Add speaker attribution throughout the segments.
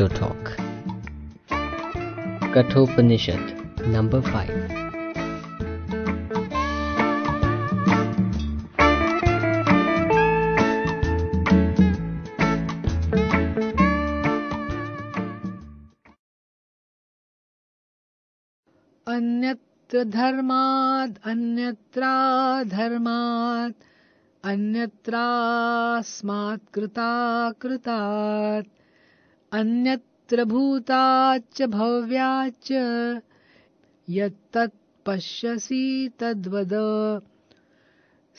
Speaker 1: Osho Talk. Kathopanishad, number 5.
Speaker 2: अन्यत्र धर्माद् अन्यत्रा धर्मात् अन्यत्रास्मात् कृता कृतात् अन्यत्र भूताच्च भव्याच्च यत्तत् पश्यसि तद्वद।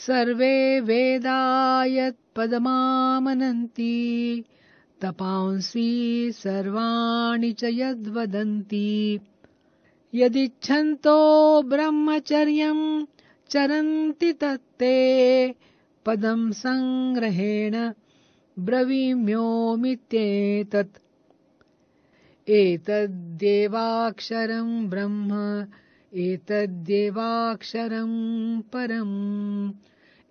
Speaker 2: सर्वे वेदा यत्पदमामनन्ति तपांसि सर्वाणि च यद्वदन्ति। यदिच्छन्तो ब्रह्मचर्यं चरन्ति तत्ते पदं सङ्ग्रहेण ब्रवीम्योमित्येतत्। एतद्देवाक्षरम् ब्रह्म एतद्देवाक्षरम् परम्।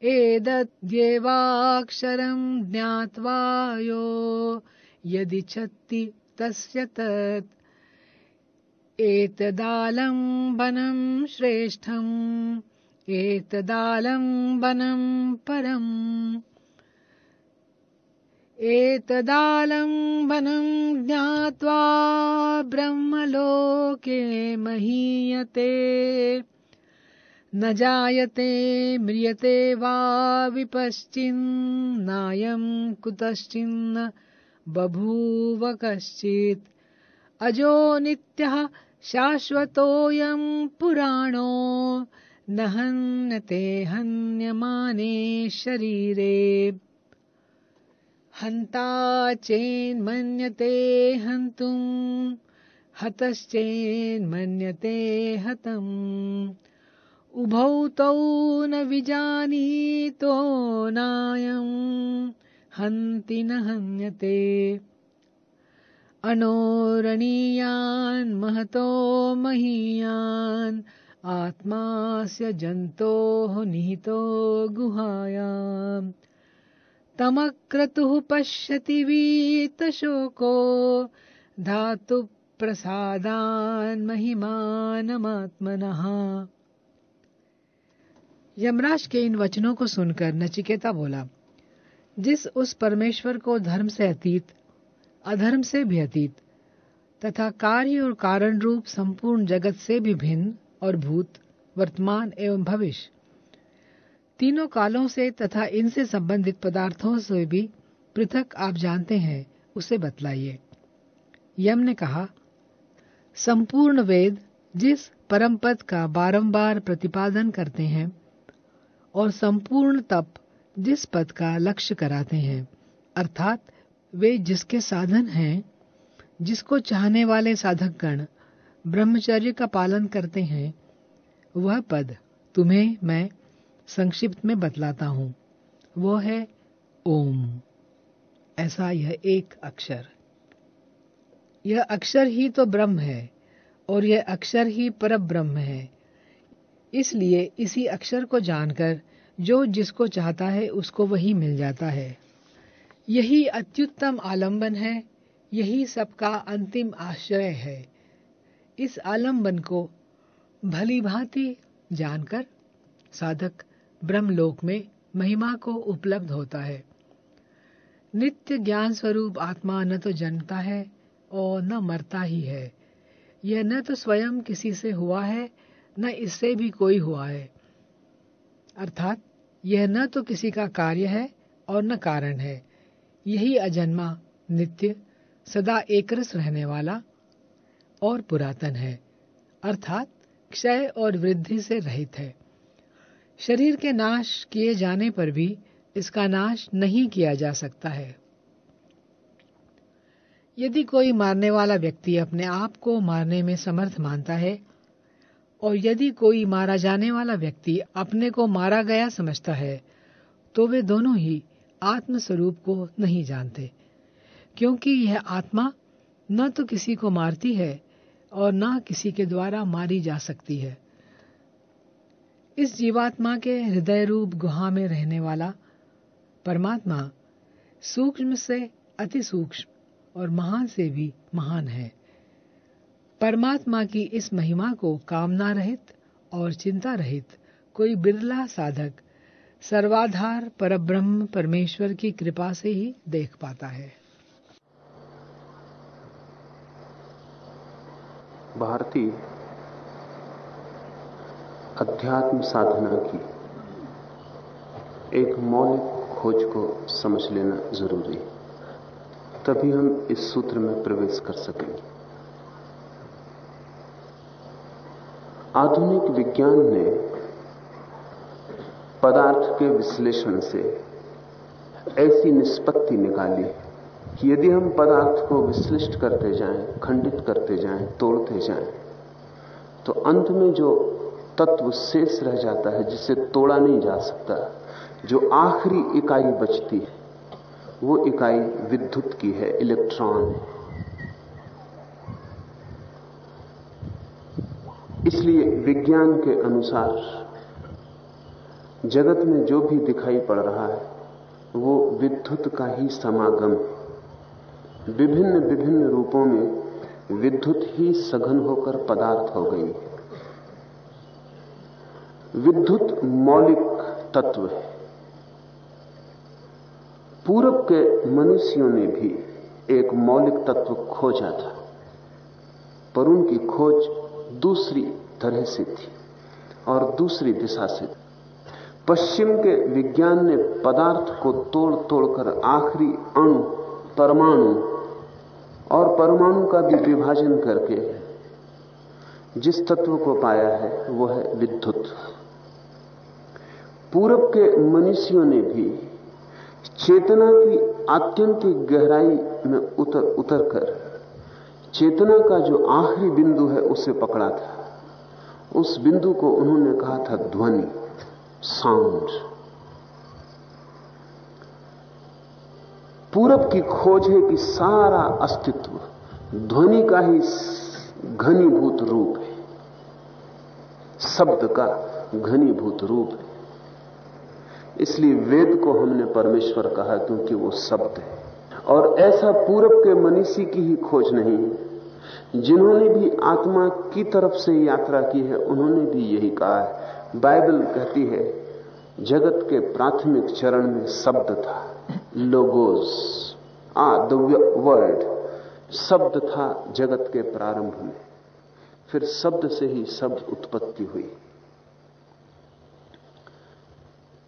Speaker 2: एतद्देवाक्षरम् ज्ञात्वा यो यदि छत्ति तस्य तत्। एतदालम्बनम् श्रेष्ठम् एतदालम्बनम् परम्। एतदालम्बनं ज्ञात्वा ब्रह्मलोके महीयते। न जायते म्रियते वा विपश्चिन्नायं कुतश्चिन्न बभूव कश्चित्। अजो नित्यः शाश्वतोऽयं पुराणो न हन्यते हन्यमाने शरीरे हन्ता चेन्मन्यते हन्तुं हतश्चेन्मन्यते हतम्। उभौ तौ न विजानीतो नायं हन्ति न हन्यते। अनोरणीयान् महतो महीयान्, आत्मास्य जन्तोः निहितो गुहायाम्। तमक्रतुः पश्यति वीतशोको धातुप्रसादान् महिमानमात्मनः यमराज के इन वचनों को सुनकर नचिकेता बोला, जिस उस परमेश्वर को धर्म से अतीत, अधर्म से भी अतीत, तथा कार्य और कारण रूप संपूर्ण जगत से भी भिन्न और भूत, वर्तमान एवं भविष्य तीनों कालों से तथा इनसे संबंधित पदार्थों से भी पृथक आप जानते हैं, उसे बतलाइए। यम ने कहा, संपूर्ण वेद जिस परम पद का बारंबार प्रतिपादन करते हैं और संपूर्ण तप जिस पद का लक्ष्य कराते हैं, अर्थात वे जिसके साधन हैं, जिसको चाहने वाले साधकगण ब्रह्मचर्य का पालन करते हैं, वह पद तुम्हें, मैं संक्षिप्त में बतलाता हूँ। वो है ओम। ऐसा यह एक अक्षर। यह अक्षर ही तो ब्रह्म है, और यह अक्षर ही पर ब्रह्म है। इसलिए इसी अक्षर को जानकर जो जिसको चाहता है उसको वही मिल जाता है। यही अत्युत्तम आलंबन है, यही सबका अंतिम आश्रय है। इस आलंबन को भली भांति जानकर साधक ब्रह्मलोक में महिमा को उपलब्ध होता है। नित्य ज्ञान स्वरूप आत्मा न तो जन्मता है और न मरता ही है। यह न तो स्वयं किसी से हुआ है, न इससे भी कोई हुआ है। अर्थात यह न तो किसी का कार्य है और न कारण है। यही अजन्मा नित्य सदा एकरस रहने वाला और पुरातन है। अर्थात क्षय और वृद्धि से रहित है। शरीर के नाश किए जाने पर भी इसका नाश नहीं किया जा सकता है। यदि कोई मारने वाला व्यक्ति अपने आप को मारने में समर्थ मानता है और यदि कोई मारा जाने वाला व्यक्ति अपने को मारा गया समझता है तो वे दोनों ही आत्म स्वरूप को नहीं जानते, क्योंकि यह आत्मा न तो किसी को मारती है और न किसी के द्वारा मारी जा सकती है। इस जीवात्मा के हृदय रूप गुहा में रहने वाला परमात्मा सूक्ष्म से अति सूक्ष्म और महान से भी महान है। परमात्मा की इस महिमा को कामना रहित और चिंता रहित कोई बिरला साधक सर्वाधार परब्रह्म परमेश्वर की कृपा से ही देख पाता है।
Speaker 3: भारतीय अध्यात्म साधना की। एक मौलिक खोज को समझ लेना ज़रूरी है। तभी हम इस सूत्र में प्रवेश कर सकेंगे। आधुनिक विज्ञान ने पदार्थ के विश्लेषण से ऐसी निष्पत्ति निकाली कि यदि हम पदार्थ को विश्लिष्ट करते जाएँ, खंडित करते जाएँ, तोड़ते जाएँ, तो अंत में जो तत्व शेष रह जाता है, जिसे तोड़ा नहीं जा सकता। जो आखिरी इकाई बचती है, वो इकाई विद्युत की है, इलेक्ट्रॉन इसलिए विज्ञान के अनुसार जगत में जो भी दिखाई पड़ रहा है, वो विद्युत का ही समागम है। विभिन्न विभिन्न रूपों में विद्युत ही सघन होकर पदार्थ हो गई विद्युत मौलिक तत्व है। पूरब के मनुष्यों ने भी एक मौलिक तत्व खोजा था, पर उनकी खोज दूसरी तरह से थी और दूसरी दिशा से थी। पश्चिम के विज्ञान ने पदार्थ को तोड़ तोड़कर आखिरी अणु, परमाणु और परमाणु का भी विभाजन करके जिस तत्व को पाया है, वह है विद्युत। पूरब के मनुष्यों ने भी चेतना की अत्यंत गहराई में उतर उतर कर चेतना का जो आखिरी बिंदु है उसे पकड़ा था। उस बिंदु को उन्होंने कहा था ध्वनि साउंड पूरब की खोज है कि सारा अस्तित्व ध्वनि का ही घनीभूत रूप है। शब्द का घनीभूत रूप है। इसलिए वेद को हमने परमेश्वर कहा क्योंकि वो शब्द है। और ऐसा पूरब के मनीषी की ही खोज नहीं जिन्होंने भी आत्मा की तरफ़ से यात्रा की है, उन्होंने भी यही कहा है। बाइबल कहती है, जगत के प्राथमिक चरण में शब्द था, लोगोस, आ, द वर्ल्ड शब्द था जगत के प्रारंभ में। फिर शब्द से ही शब्द उत्पत्ति हुई।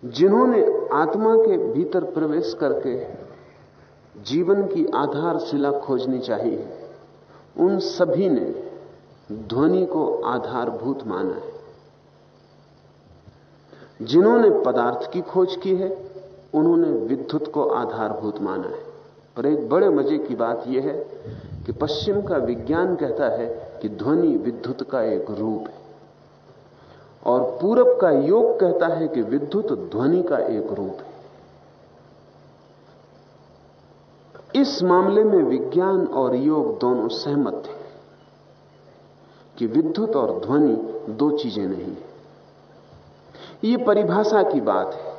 Speaker 3: जिन्होंने आत्मा के भीतर प्रवेश करके जीवन की आधारशिला खोजनी चाहिए, उन सभी ने ध्वनि को आधारभूत माना है। जिन्होंने पदार्थ की खोज की है, उन्होंने विद्युत को आधारभूत माना है। पर एक बड़े मज़े की बात यह है कि पश्चिम का विज्ञान कहता है कि ध्वनि विद्युत का एक रूप है। और पूरब का योग कहता है कि विद्युत ध्वनि का एक रूप है। इस मामले में विज्ञान और योग दोनों सहमत थे कि विद्युत और ध्वनि दो चीज़ें नहीं है। यह परिभाषा की बात है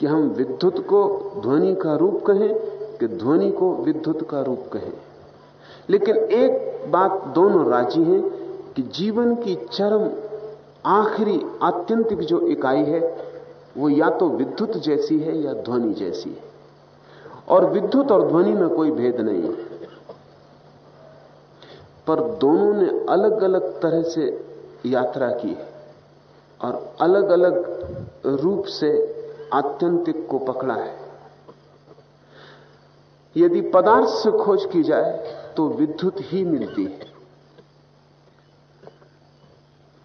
Speaker 3: कि हम विद्युत को ध्वनि का रूप कहें कि ध्वनि को विद्युत का रूप कहें। लेकिन एक बात दोनों राज़ी हैं कि जीवन की चरम आखिरी आत्यंतिक जो इकाई है, वो या तो विद्युत जैसी है या ध्वनि जैसी है। और विद्युत और ध्वनि में कोई भेद नहीं है। पर दोनों ने अलग अलग तरह से यात्रा की है और अलग अलग रूप से आत्यंतिक को पकड़ा है। यदि पदार्थ से खोज की जाए तो विद्युत ही मिलती है।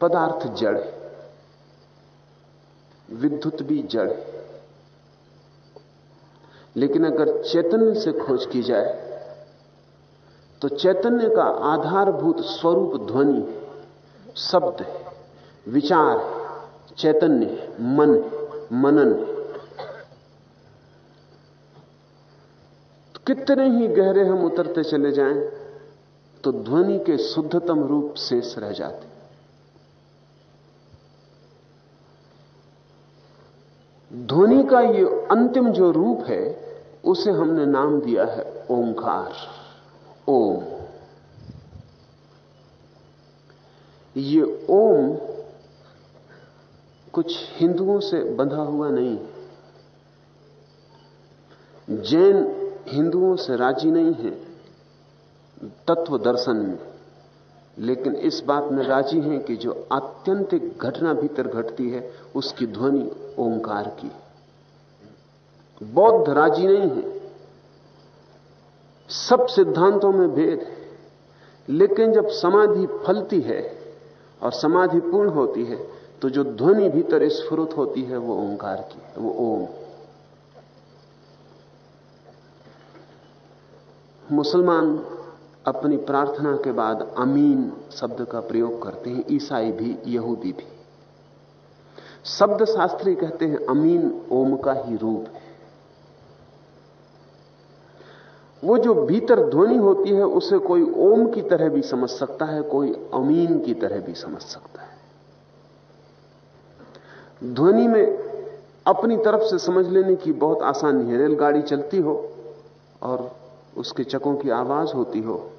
Speaker 3: पदार्थ जड़ है विद्युत भी जड़। है लेकिन अगर चैतन्य से खोज की जाए तो चैतन्य का आधारभूत स्वरूप ध्वनि शब्द है, विचार है, चैतन्य मन मनन तो कितने ही गहरे हम उतरते चले जाएँ तो ध्वनि के शुद्धतम रूप शेष रह जाते ध्वनि का ये अंतिम जो रूप है, उसे हमने नाम दिया है ओंकार। ओम। ये ओम कुछ हिंदुओं से बंधा हुआ नहीं। जैन हिंदुओं से राज़ी नहीं है, तत्व दर्शन में। लेकिन इस बात में राज़ी हैं कि जो आत्यंतिक घटना भीतर घटती है, उसकी ध्वनि ओंकार की बौद्ध राज़ी नहीं है। सब सिद्धांतों में भेद है। लेकिन जब समाधि फलती है और समाधि पूर्ण होती है तो जो ध्वनि भीतर स्फुरत होती है, वो ओंकार की है, वो ओम। मुसलमान अपनी प्रार्थना के बाद अमीन शब्द का प्रयोग करते हैं, ईसाई भी, यहूदी भी। शब्द शास्त्री कहते हैं, अमीन ओम का ही रूप है। वो जो भीतर ध्वनि होती है, उसे कोई ओम की तरह भी समझ सकता है, कोई अमीन की तरह भी समझ सकता है। ध्वनि में अपनी तरफ़ से समझ लेने की बहुत आसानी है। रेलगाड़ी चलती हो और उसके चकों की आवाज़ होती हो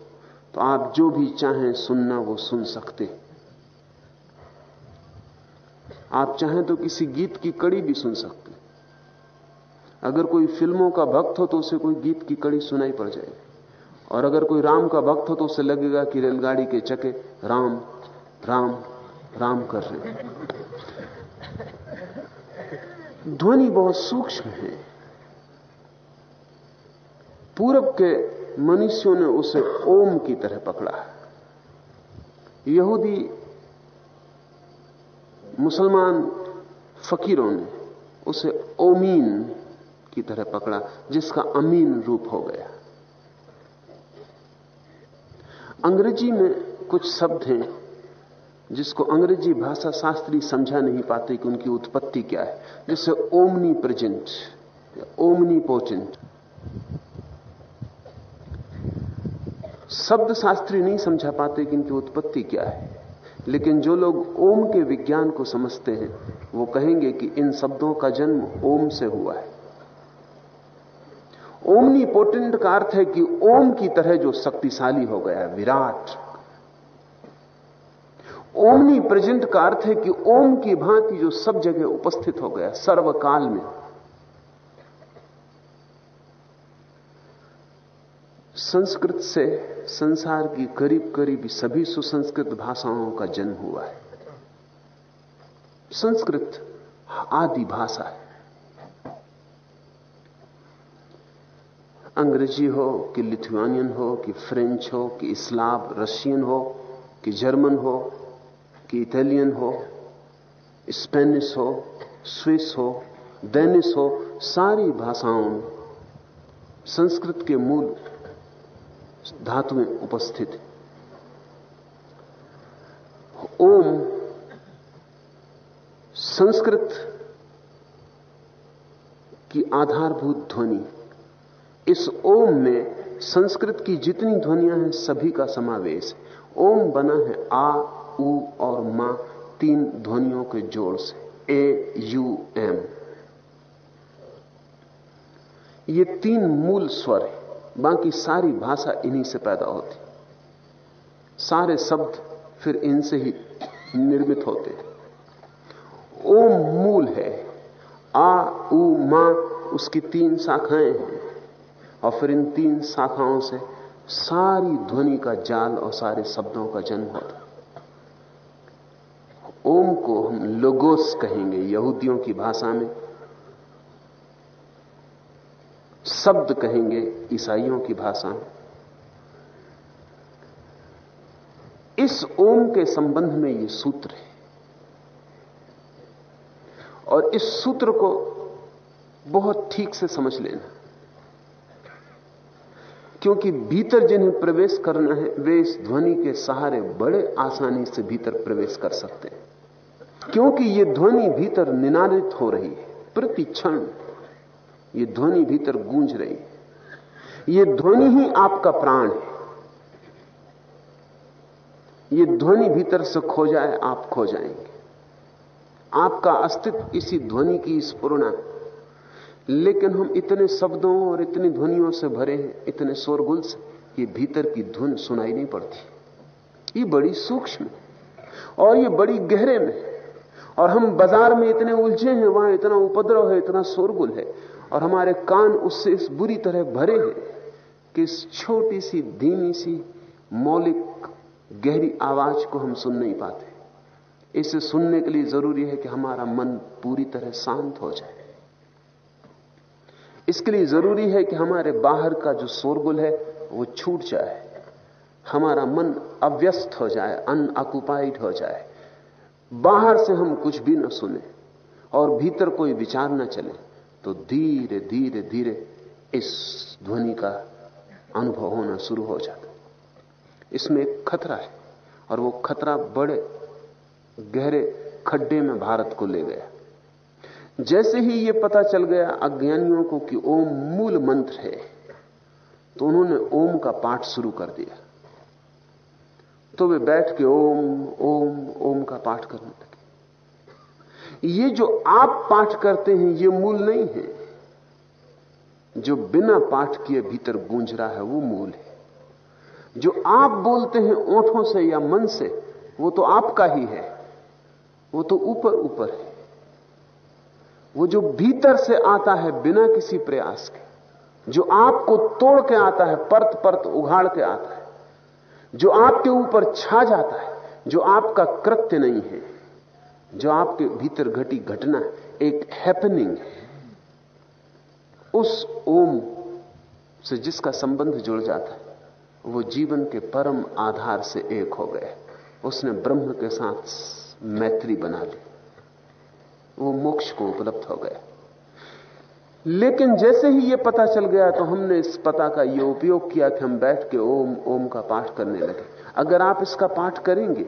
Speaker 3: तो आप जो भी चाहें सुनना वो सुन सकते आप चाहें तो किसी गीत की कड़ी भी सुन सकते अगर कोई फ़िल्मों का भक्त हो तो उसे कोई गीत की कड़ी सुनाई पड़ जाएगी और अगर कोई राम का भक्त हो तो उसे लगेगा कि रेलगाड़ी के चके राम राम राम कर रहे ध्वनि बहुत सूक्ष्म है। पूरब के मनुष्यों ने उसे ओम की तरह पकड़ा। यहूदी मुसलमान फकीरों ने उसे ओमीन की तरह पकड़ा, जिसका अमीन रूप हो गया। अंग्रेज़ी में कुछ शब्द हैं जिसको अंग्रेज़ी भाषा शास्त्री समझा नहीं पाते कि उनकी उत्पत्ति क्या है, जैसे ओमनी प्रेजेंट ओमनी पोचेंट। शब्द शास्त्री नहीं समझा पाते कि इनकी उत्पत्ति क्या है। लेकिन जो लोग ओम के विज्ञान को समझते हैं, वो कहेंगे कि इन शब्दों का जन्म ओम से हुआ है। ओमनी पोटेंट का अर्थ है कि ओम की तरह जो शक्तिशाली हो गया है विराट। ओमनी प्रेजेंट का अर्थ है कि ओम की भांति जो सब जगह उपस्थित हो गया, सर्वकाल में। संस्कृत से संसार की करीब करीब सभी सुसंस्कृत भाषाओं का जन्म हुआ है। संस्कृत आदि भाषा है। अंग्रेज़ी हो कि लिथुआनियन हो कि फ्रेंच हो कि इस्लाब रशियन हो कि जर्मन हो कि इटालियन हो, स्पेनिश हो, स्विस हो डेनिस हो, सारी भाषाओं संस्कृत के मूल धातुएँ उपस्थित। ओम संस्कृत की आधारभूत ध्वनि। इस ओम में संस्कृत की जितनी ध्वनियाँ हैं, सभी का समावेश ओम बना है आ, उ और मा, तीन ध्वनियों के जोड़ से। A, U, M. ये तीन मूल स्वर है। बाकी सारी भाषा इन्हीं से पैदा होती। सारे शब्द फिर इनसे ही निर्मित होते। ओम मूल है, आ, उ, मा, उसकी तीन शाखाएँ हैं। और फिर इन तीन शाखाओं से सारी ध्वनि का जाल और सारे शब्दों का जन्म होता। ओम को हम लोगोस कहेंगे, यहूदियों की भाषा में। शब्द कहेंगे ईसाइयों की भाषा। में इस ओम के संबंध में यह सूत्र है। और इस सूत्र को बहुत ठीक से समझ लेना। क्योंकि भीतर जिन्हें प्रवेश करना है, वे इस ध्वनि के सहारे बड़े आसानी से भीतर प्रवेश कर सकते हैं। क्योंकि यह ध्वनि भीतर निनादित हो रही है प्रति क्षण ये ध्वनि भीतर गूंज रही है। ये ध्वनि ही आपका प्राण है। ये ध्वनि भीतर से खो जाए, आप खो जाएँगे। आपका अस्तित्व इसी ध्वनि की स्पूर्णा लेकिन हम इतने शब्दों और इतनी ध्वनियों से भरे हैं, इतने शोरगुल से, ये भीतर की धुन सुनाई नहीं पड़ती। ये बड़ी सूक्ष्म और ये बड़ी गहरे में और हम बाज़ार में इतने उलझे हैं, वहाँ इतना उपद्रव है, इतना शोरगुल है। और हमारे कान उससे इस बुरी तरह भरे हैं कि इस छोटी सी, धीमी सी, मौलिक, गहरी आवाज़ को हम सुन नहीं पाते। इसे सुनने के लिए ज़रूरी है कि हमारा मन पूरी तरह शांत हो जाए। इसके लिए ज़रूरी है कि हमारे बाहर का जो शोरगुल है, वो छूट जाए। हमारा मन अव्यस्त हो जाए अनऑक्युपाइड हो जाए। बाहर से हम कुछ भी न सुने और भीतर कोई विचार न चले। तो धीरे धीरे धीरे इस ध्वनि का अनुभव होना शुरू हो जाता इसमें एक खतरा है और वो खतरा बड़े, गहरे खड्डे में भारत को ले गया। जैसे ही ये पता चल गया अज्ञानियों को कि ओम मूल मंत्र है तो उन्होंने ओम का पाठ शुरू कर दिया। तो वे बैठ के ओम ओम ओम का पाठ करने लगे। ये जो आप पाठ करते हैं, ये मूल नहीं है। जो बिना पाठ किए भीतर गूंज रहा है, वो मूल है। जो आप बोलते हैं ओठों से या मन से, वो तो आपका ही है। वो तो ऊपर ऊपर है। वो जो भीतर से आता है बिना किसी प्रयास के, जो आपको तोड़ के आता है, परत परत उघाड़ के आता है, जो आपके ऊपर छा जाता है, जो आपका कृत्य नहीं है। जो आपके भीतर घटी घटना एक हैपनिंग है। उस ओम से जिसका संबंध जुड़ जाता है, वो जीवन के परम आधार से एक हो गए उसने ब्रह्म के साथ मैत्री बना ली। वो मोक्ष को उपलब्ध हो गया। लेकिन जैसे ही ये पता चल गया तो हमने इस पता का ये उपयोग किया कि हम बैठ के ओम ओम का पाठ करने लगे। अगर आप इसका पाठ करेंगे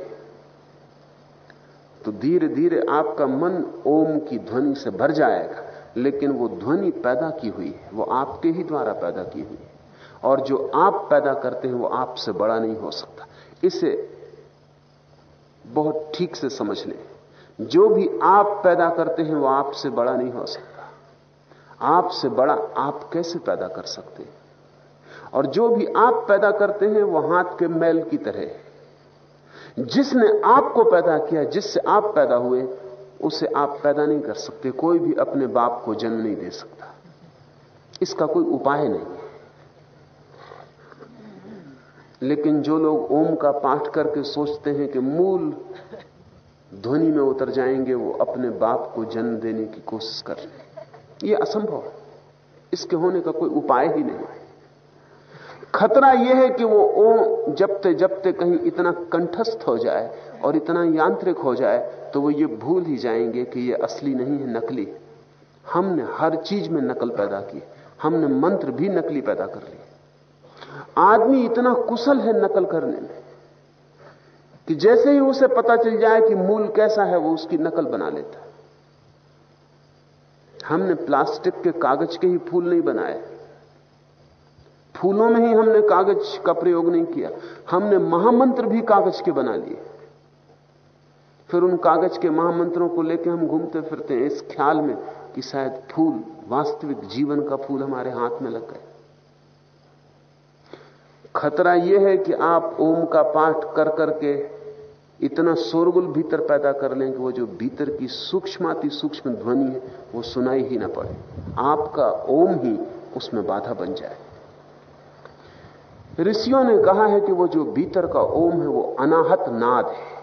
Speaker 3: तो धीरे धीरे आपका मन ओम की ध्वनि से भर जाएगा, लेकिन वो ध्वनि पैदा की हुई है, वो आपके ही द्वारा पैदा की हुई है। और जो आप पैदा करते हैं, वो आपसे बड़ा नहीं हो सकता। इसे बहुत ठीक से समझ लें। जो भी आप पैदा करते हैं, वो आपसे बड़ा नहीं हो सकता। आपसे बड़ा आप कैसे पैदा कर सकते हैं? और जो भी आप पैदा करते हैं, वो हाथ के मैल की तरह है। जिसने आपको पैदा किया, जिससे आप पैदा हुए, उसे आप पैदा नहीं कर सकते। कोई भी अपने बाप को जन्म नहीं दे सकता। इसका कोई उपाय नहीं लेकिन जो लोग ओम का पाठ करके सोचते हैं कि मूल ध्वनि में उतर जाएँगे, वो अपने बाप को जन्म देने की कोशिश कर रहे हैं। यह असंभव है। इसके होने का कोई उपाय ही नहीं खतरा यह है कि वो ओम जबते जबते कहीं इतना कंठस्थ हो जाए और इतना यांत्रिक हो जाए तो वो ये भूल ही जाएँगे कि ये असली नहीं है, नकली हमने हर चीज़ में नकल पैदा की हमने मंत्र भी नकली पैदा कर लिए आदमी इतना कुशल है नकल करने में कि जैसे ही उसे पता चल जाए कि मूल कैसा है, वो उसकी नकल बना लेता है। हमने प्लास्टिक के कागज़ के ही फूल नहीं बनाए। फूलों में ही हमने कागज़ का प्रयोग नहीं किया। हमने महामंत्र भी कागज़ के बना लिए। फिर उन कागज़ के महामंत्रों को लेकर हम घूमते फिरते हैं, इस ख्याल में कि शायद फूल, वास्तविक जीवन का फूल हमारे हाथ में लग गए। खतरा यह है कि आप ओम का पाठ कर करके इतना शोरगुल भीतर पैदा कर लें कि वो जो भीतर की सूक्ष्माति सूक्ष्म ध्वनि है, वो सुनाई ही ना पड़े। आपका ओम ही उसमें बाधा बन जाए। ऋषियों ने कहा है कि वो जो भीतर का ओम है, वो अनाहत नाद है।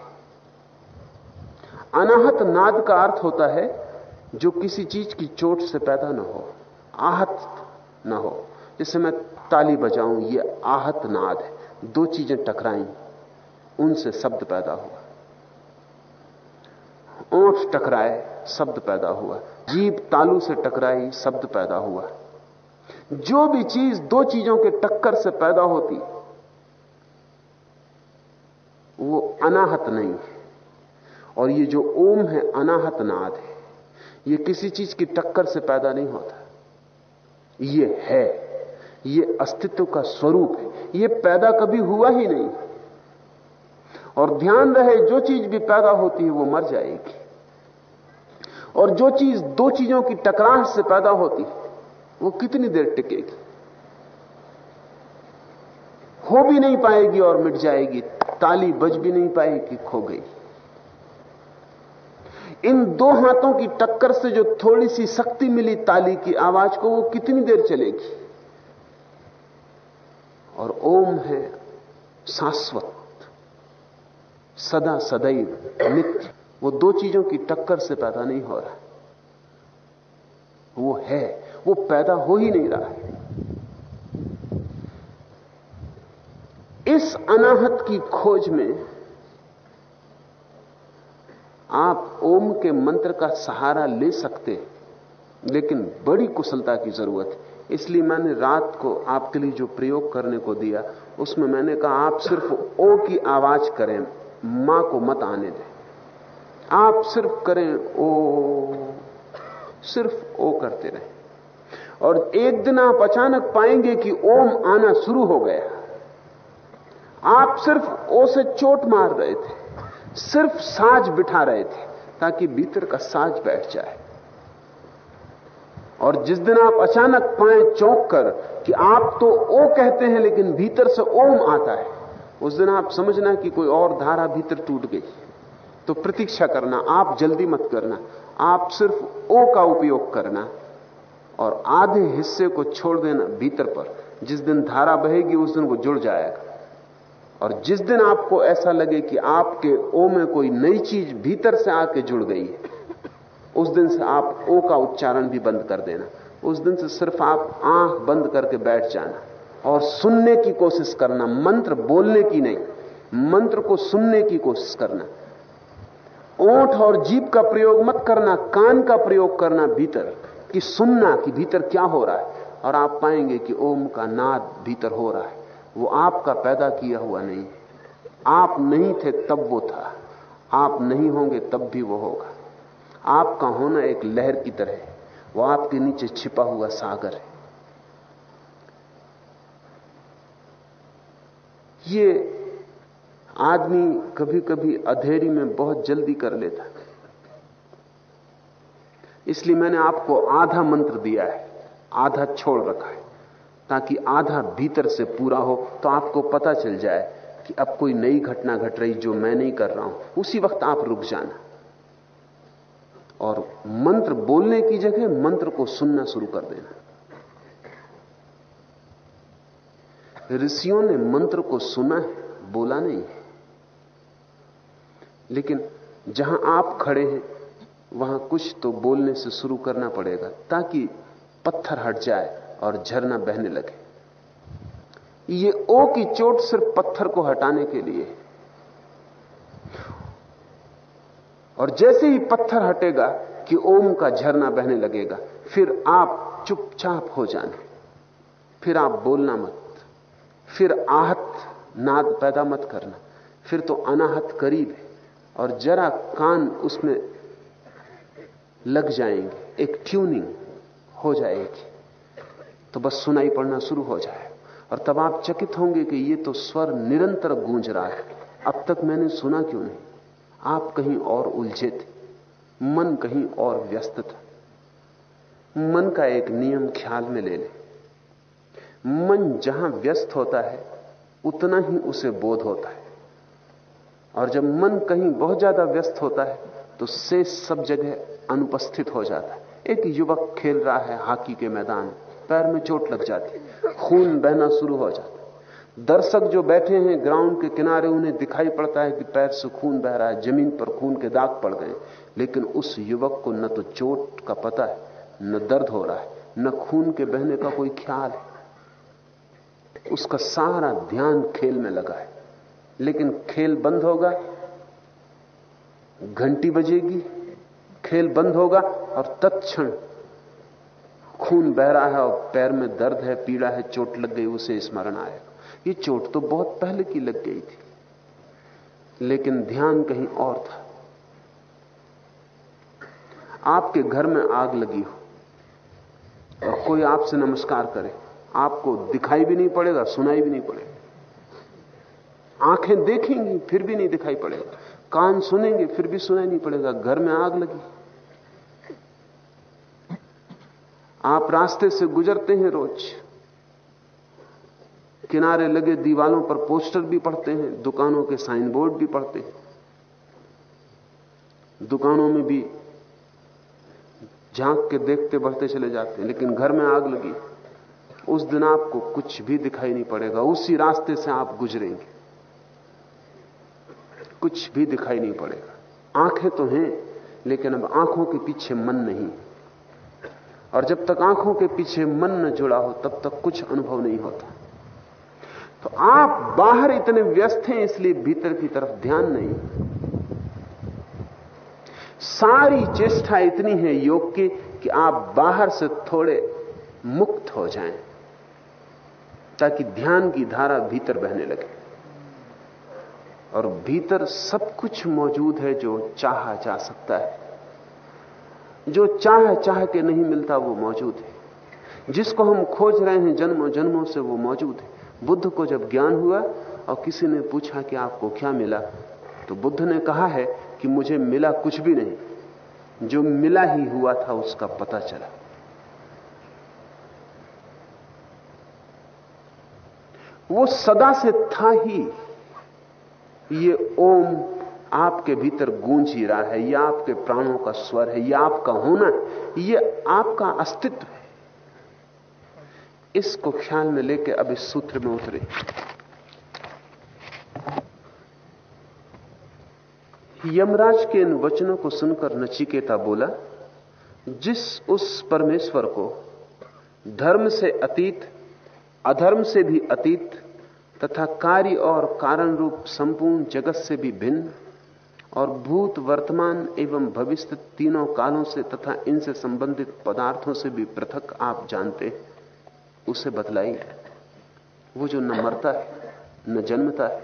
Speaker 3: अनाहत नाद का अर्थ होता है जो किसी चीज़ की चोट से पैदा ना हो, आहत ना हो। जैसे मैं ताली बजाऊं, ये आहत नाद है। दो चीज़ें टकराई, उनसे शब्द पैदा हुआ। ओठ टकराए, शब्द पैदा हुआ। जीप तालू से टकराई, शब्द पैदा हुआ। जो भी चीज़ दो चीज़ों के टक्कर से पैदा होती, वो अनाहत नहीं है। और ये जो ओम है, अनाहत नाद है। ये किसी चीज़ की टक्कर से पैदा नहीं होता। ये है। ये अस्तित्व का स्वरूप है। ये पैदा कभी हुआ ही नहीं। और ध्यान रहे, जो चीज़ भी पैदा होती है, वो मर जाएगी। और जो चीज़ दो चीज़ों की टकराहट से पैदा होती है वो कितनी देर टिकेगी? हो भी नहीं पाएगी और मिट जाएगी। ताली बज भी नहीं पाएगी, खो गई। इन दो हाथों की टक्कर से जो थोड़ी सी शक्ति मिली ताली की आवाज़ को, वो कितनी देर चलेगी? और ओम है शाश्वत, सदा सदैव नित्य। वो दो चीज़ों की टक्कर से पैदा नहीं हो रहा। वो है वो पैदा हो ही नहीं रहा है इस अनाहत की खोज में आप ओम के मंत्र का सहारा ले सकते लेकिन बड़ी कुशलता की ज़रूरत है। इसलिए मैंने रात को आपके लिए जो प्रयोग करने को दिया, उसमें मैंने कहा, आप सिर्फ़ ओ की आवाज़ करें, माँ को मत आने दें। आप सिर्फ़ करें ओ, सिर्फ़ ओ करते रहें। और एक दिन आप अचानक पाएँगे कि ओम आना शुरू हो गया। आप सिर्फ़ ओ से चोट मार रहे थे, सिर्फ़ साज बिठा रहे थे, ताकि भीतर का साज बैठ जाए। और जिस दिन आप अचानक पाए चौंक कर कि आप तो ओ कहते हैं, लेकिन भीतर से ओम आता है, उस दिन आप समझना कि कोई और धारा भीतर टूट गई। तो प्रतीक्षा करना, आप जल्दी मत करना, आप सिर्फ़ ओ का उपयोग करना। और आधे हिस्से को छोड़ देना भीतर पर। जिस दिन धारा बहेगी, उस दिन वो जुड़ जाएगा। और जिस दिन आपको ऐसा लगे कि आपके ओ में कोई नई चीज़ भीतर से आके जुड़ गई है, उस दिन से आप ओ का उच्चारण भी बंद कर देना। उस दिन से सिर्फ़ आप आँख बंद करके बैठ जाना और सुनने की कोशिश करना, मंत्र बोलने की नहीं, मंत्र को सुनने की कोशिश करना। ओठ और जीप का प्रयोग मत करना, कान का प्रयोग करना, भीतर। कि सुनना कि भीतर क्या हो रहा है? और आप पाएँगे कि ओम का नाद भीतर हो रहा है। वो आपका पैदा किया हुआ नहीं आप नहीं थे तब वो था। आप नहीं होंगे तब भी वो होगा। आपका होना एक लहर की तरह है। वो आपके नीचे छिपा हुआ सागर है। ये आदमी कभी कभी अधेरी में बहुत जल्दी कर लेता इसलिए मैंने आपको आधा मंत्र दिया है, आधा छोड़ रखा है। ताकि आधा भीतर से पूरा हो तो आपको पता चल जाए कि अब कोई नई घटना घट रही जो मैं नहीं कर रहा हूँ। उसी वक्त आप रुक जाना। और मंत्र बोलने की जगह मंत्र को सुनना शुरू कर देना। ऋषियों ने मंत्र को सुना है, बोला नहीं लेकिन जहाँ आप खड़े हैं वहाँ कुछ तो बोलने से शुरू करना पड़ेगा, ताकि पत्थर हट जाए और झरना बहने लगे। ये ओ की चोट सिर्फ़ पत्थर को हटाने के लिए और जैसे ही पत्थर हटेगा कि ओम का झरना बहने लगेगा, फिर आप चुपचाप हो जाने। फिर आप बोलना मत। फिर आहत, नाद पैदा मत करना। फिर तो अनाहत करीब है, और जरा कान उसमें लग जाएँगे। एक ट्यूनिंग हो जाएगी। तो बस सुनाई पड़ना शुरू हो जाए। और तब आप चकित होंगे कि ये तो स्वर निरंतर गूंज रहा है। अब तक मैंने सुना क्यों नहीं? आप कहीं और उलझे थे। मन कहीं और व्यस्त था। मन का एक नियम ख्याल में ले ले। मन जहाँ व्यस्त होता है, उतना ही उसे बोध होता है। और जब मन कहीं बहुत ज़्यादा व्यस्त होता है तो से सब जगह अनुपस्थित हो जाता है। एक युवक खेल रहा है हॉकी के मैदान पैर में चोट लग जाती खून बहना शुरू हो जाता दर्शक जो बैठे हैं ग्राउंड के किनारे, उन्हें दिखाई पड़ता है कि पैर से खून बह रहा है, ज़मीन पर खून के दाग पड़ गए लेकिन उस युवक को न तो चोट का पता है, न दर्द हो रहा है, न खून के बहने का कोई ख्याल है। उसका सारा ध्यान खेल में लगा है। लेकिन खेल बंद होगा, घंटी बजेगी खेल बंद होगा और तत्क्षण खून बह रहा है और पैर में दर्द है, पीड़ा है, चोट लग गई, उसे स्मरण आएगा। ये चोट तो बहुत पहले की लग गई थी, लेकिन ध्यान कहीं और था। आपके घर में आग लगी हो और कोई आपसे नमस्कार करे, आपको दिखाई भी नहीं पड़ेगा, सुनाई भी नहीं पड़ेगा। आँखें देखेंगी, फिर भी नहीं दिखाई पड़ेगा। कान सुनेंगे, फिर भी सुनाई नहीं पड़ेगा। घर में आग लगी। आप रास्ते से गुजरते हैं रोज। किनारे लगे दीवालों पर पोस्टर भी पढ़ते हैं, दुकानों के साइन बोर्ड भी पढ़ते हैं। दुकानों में भी झाँक के देखते बढ़ते चले जाते हैं, लेकिन घर में आग लगी। उस दिन आपको कुछ भी दिखाई नहीं पड़ेगा, उसी रास्ते से आप गुजरेंगे। कुछ भी दिखाई नहीं पड़ेगा। आँखें तो हैं, लेकिन अब आँखों के पीछे मन नहीं और जब तक आँखों के पीछे मन न जुड़ा हो, तब तक कुछ अनुभव नहीं होता। तो आप बाहर इतने व्यस्त हैं, इसलिए भीतर की तरफ़ ध्यान नहीं। सारी चेष्टा इतनी है योग की कि आप बाहर से थोड़े मुक्त हो जाएँ, ताकि ध्यान की धारा भीतर बहने लगे। और भीतर सब कुछ मौजूद है जो चाहा जा सकता है। जो चाह चाह के नहीं मिलता, वो मौजूद है। जिसको हम खोज रहे हैं जन्मों जन्मों से, वो मौजूद है। बुद्ध को जब ज्ञान हुआ और किसी ने पूछा कि आपको क्या मिला तो बुद्ध ने कहा है कि मुझे मिला कुछ भी नहीं। जो मिला ही हुआ था, उसका पता चला। वो सदा से था ही। ये ओम आपके भीतर गूंज ही रहा है यह आपके प्राणों का स्वर है यह आपका होना है यह आपका अस्तित्व है। इसको ख्याल में लेके अब इस सूत्र में उतरे। यमराज के इन वचनों को सुनकर नचिकेता बोला, जिस उस परमेश्वर को धर्म से अतीत, अधर्म से भी अतीत, तथा कार्य और कारण रूप संपूर्ण जगत से भी भिन्न और भूत, वर्तमान एवं भविष्य तीनों कालों से तथा इनसे संबंधित पदार्थों से भी पृथक आप जानते उसे बतलाइए। वो जो न मरता है, न जन्मता है,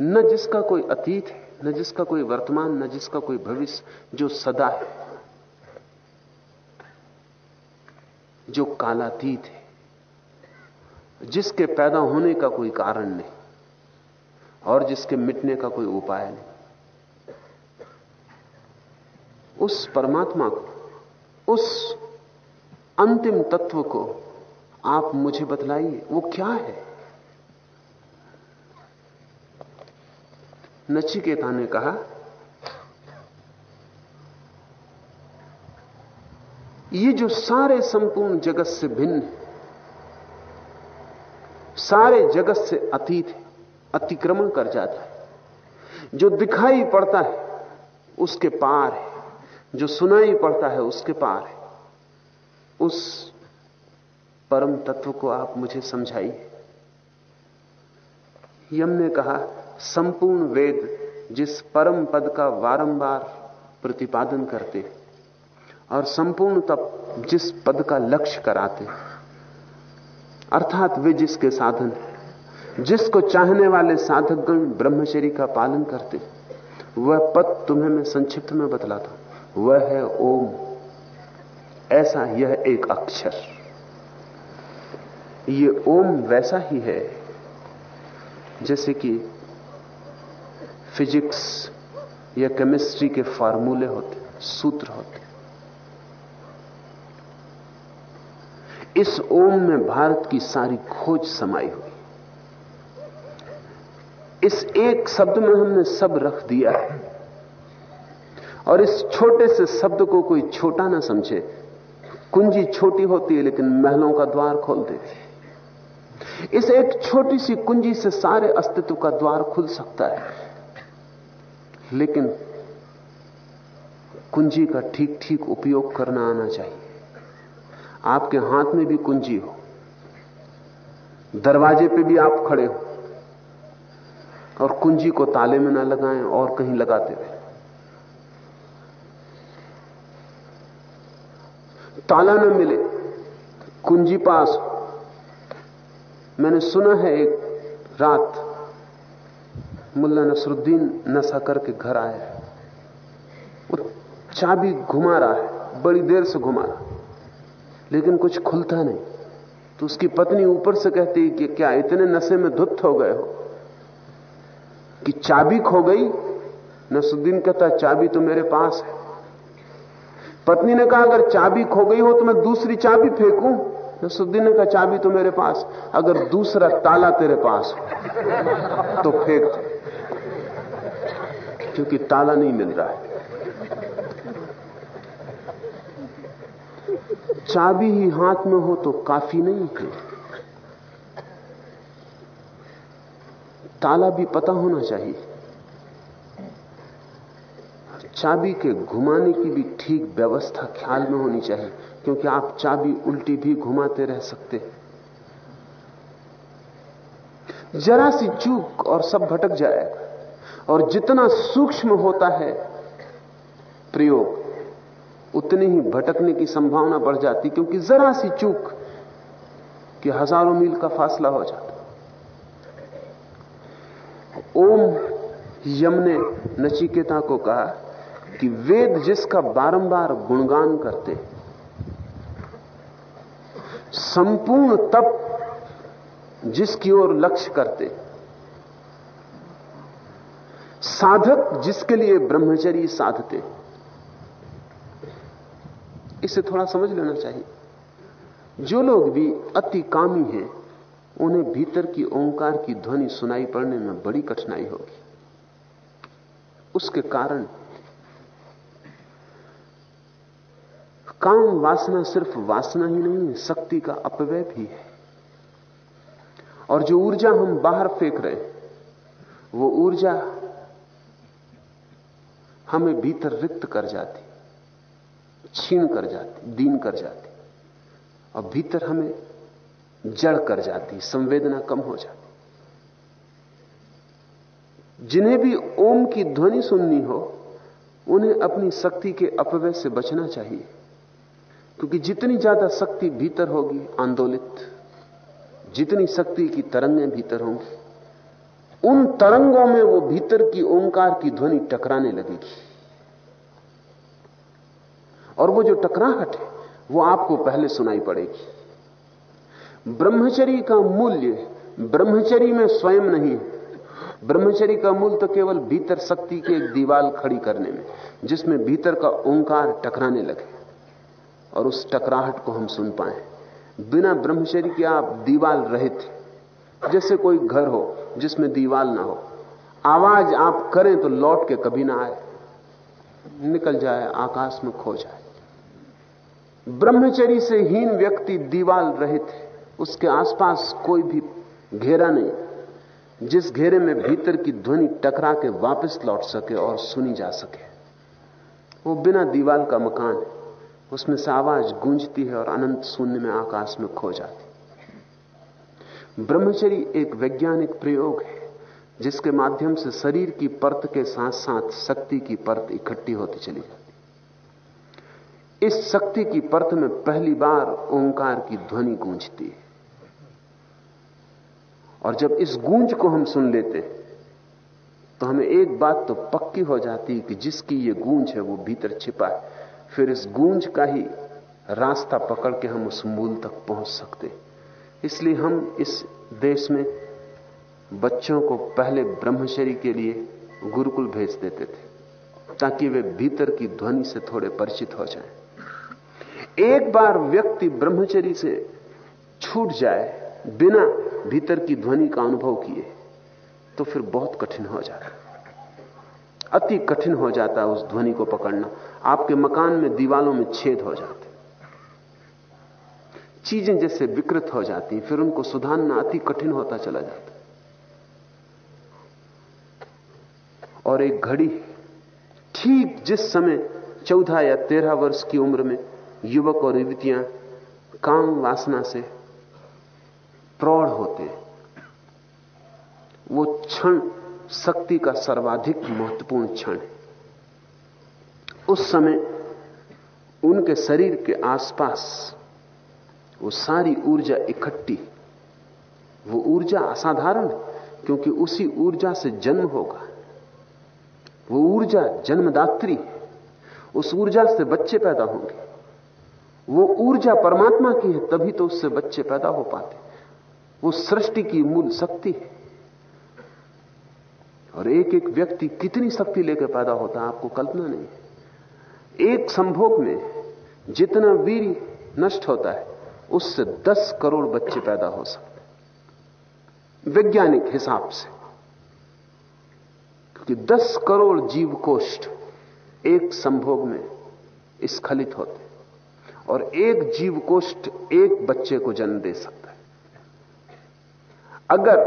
Speaker 3: न जिसका कोई अतीत है, न जिसका कोई वर्तमान, न जिसका कोई भविष्य, जो सदा है, जो कालातीत है, जिसके पैदा होने का कोई कारण नहीं, और जिसके मिटने का कोई उपाय नहीं। उस परमात्मा को, उस अंतिम तत्व को आप मुझे बतलाइए, वो क्या है? नचिकेता ने कहा, ये जो सारे संपूर्ण जगत से भिन्न है, सारे जगत से अतीत है, अतिक्रमण कर जाता है। जो दिखाई पड़ता है, उसके पार है। जो सुनाई पड़ता है उसके पार है। उस परम तत्व को आप मुझे समझाइए। यम ने कहा, संपूर्ण वेद जिस परम पद का वारंबार प्रतिपादन करते और संपूर्ण तप जिस पद का लक्ष्य कराते अर्थात वे जिसके साधन जिसको चाहने वाले साधकगण ब्रह्मचरी का पालन करते वह पद तुम्हें मैं संक्षिप्त में बतलाता वह है ओम। ऐसा यह एक अक्षर। ये ओम वैसा ही है, जैसे कि फिजिक्स या केमिस्ट्री के फार्मूले होते, सूत्र होते। इस ओम में भारत की सारी खोज समाई हुई। इस एक शब्द में हमने सब रख दिया है। और इस छोटे से शब्द को कोई छोटा ना समझे। कुंजी छोटी होती है, लेकिन महलों का द्वार खोल देती इस एक छोटी सी कुंजी से सारे अस्तित्व का द्वार खुल सकता है। लेकिन कुंजी का ठीक ठीक उपयोग करना आना चाहिए। आपके हाथ में भी कुंजी हो। दरवाजे पे भी आप खड़े हो। और कुंजी को ताले में ना लगाएँ और कहीं लगाते रहे। ताला न मिले, कुंजी पास। हो मैंने सुना है एक रात मुल्ला नसरुद्दीन नशा करके घर आया वो चाबी घुमा रहा है, बड़ी देर से घुमा रहा। लेकिन कुछ खुलता नहीं। तो उसकी पत्नी ऊपर से कहती कि क्या इतने नशे में धुत हो गए हो? कि चाबी खो गई? नसुद्दीन कहता, चाबी तो मेरे पास है। पत्नी ने कहा, अगर चाबी खो गई हो तो मैं दूसरी चाबी फेंकूं? नसुद्दीन ने कहा, चाबी तो मेरे पास, अगर दूसरा ताला तेरे पास हो तो फेंक क्योंकि ताला नहीं मिल रहा है। चाबी ही हाथ में हो तो काफ़ी नहीं है। ताला भी पता होना चाहिए। चाबी के घुमाने की भी ठीक व्यवस्था ख्याल में होनी चाहिए, क्योंकि आप चाबी उल्टी भी घुमाते रह सकते जरा सी चूक और सब भटक जाएगा और जितना सूक्ष्म होता है प्रयोग, उतनी ही भटकने की संभावना बढ़ जाती, क्योंकि जरा सी चूक कि हज़ारों मील का फासला हो जाता। ओम यम ने नचिकेता को कहा कि वेद जिसका बारंबार गुणगान करते संपूर्ण तप जिसकी ओर लक्ष्य करते साधक जिसके लिए ब्रह्मचर्य साधते इसे थोड़ा समझ लेना चाहिए। जो लोग भी अति कामी हैं, उन्हें भीतर की ओंकार की ध्वनि सुनाई पड़ने में बड़ी कठिनाई होगी। उसके कारण काम वासना सिर्फ़ वासना ही नहीं है शक्ति का अपव्यय भी है। और जो ऊर्जा हम बाहर फेंक रहे हैं, वो ऊर्जा हमें भीतर रिक्त कर जाती छीन कर जाती, दीन कर जाती, और भीतर हमें जड़ कर जाती, संवेदना कम हो जाती। जिन्हें भी ओम की ध्वनि सुननी हो, उन्हें अपनी शक्ति के अपव्यय से बचना चाहिए। क्योंकि जितनी ज़्यादा शक्ति भीतर होगी आंदोलित, जितनी शक्ति की तरंगें भीतर होंगी, उन तरंगों में वो भीतर की ओंकार की ध्वनि टकराने लगेगी। और वो जो टकराहट है, वो आपको पहले सुनाई पड़ेगी। ब्रह्मचरी का मूल्य ब्रह्मचरी में स्वयं नहीं है। ब्रह्मचरी का मूल तो केवल भीतर शक्ति की एक दीवाल खड़ी करने में, जिसमें भीतर का ओंकार टकराने लगे। और उस टकराहट को हम सुन पाए। बिना ब्रह्मचरी के आप दीवाल रहित, जैसे कोई घर हो, जिसमें दीवाल ना हो। आवाज़ आप करें तो लौट के कभी ना आए। निकल जाए, आकाश में खो जाए। ब्रह्मचरी से हीन व्यक्ति दीवाल रहित है। उसके आसपास कोई भी घेरा नहीं। जिस घेरे में भीतर की ध्वनि टकरा के वापस लौट सके और सुनी जा सके। वो बिना दीवाल का मकान है। उसमें से आवाज़ गूंजती है और अनंत शून्य में आकाश में खो जाती ब्रह्मचरी एक वैज्ञानिक प्रयोग है, जिसके माध्यम से शरीर की परत के साथ साथ शक्ति की परत इकट्ठी होती चली जाती इस शक्ति की परत में पहली बार ओंकार की ध्वनि गूंजती है। और जब इस गूंज को हम सुन लेते तो हमें एक बात तो पक्की हो जाती है कि जिसकी ये गूंज है वो भीतर छिपा है। फिर इस गूंज का ही रास्ता पकड़ के हम उस मूल तक पहुँच सकते इसलिए हम इस देश में बच्चों को पहले ब्रह्मचरी के लिए गुरुकुल भेज देते थे, ताकि वे भीतर की ध्वनि से थोड़े परिचित हो जाएँ। एक बार व्यक्ति ब्रह्मचरी से छूट जाए, बिना भीतर की ध्वनि का अनुभव किए तो फिर बहुत कठिन हो जाता है अति कठिन हो जाता है उस ध्वनि को पकड़ना। आपके मकान में दीवालों में छेद हो जाते चीज़ें जैसे विकृत हो जाती फिर उनको सुधारना अति कठिन होता चला जाता और एक घड़ी ठीक जिस समय चौदह या तेरह वर्ष की उम्र में युवक और युवतियाँ काम वासना से प्रौढ़ होते वो क्षण शक्ति का सर्वाधिक महत्वपूर्ण क्षण है। उस समय उनके शरीर के आसपास वो सारी ऊर्जा इकट्ठी वो ऊर्जा असाधारण है, क्योंकि उसी ऊर्जा से जन्म होगा। वो ऊर्जा जन्मदात्री है। उस ऊर्जा से बच्चे पैदा होंगे। वो ऊर्जा परमात्मा की है, तभी तो उससे बच्चे पैदा हो पाते। वो सृष्टि की मूल शक्ति है। और एक एक व्यक्ति कितनी शक्ति लेकर पैदा होता है, आपको कल्पना नहीं एक संभोग में जितना वीर नष्ट होता है, उससे 10 करोड़ बच्चे पैदा हो सकते वैज्ञानिक हिसाब से। क्योंकि 10 करोड़ जीव कोष्ठ एक संभोग में स्खलित होते और एक जीव कोष्ठ एक बच्चे को जन्म दे सकता है। अगर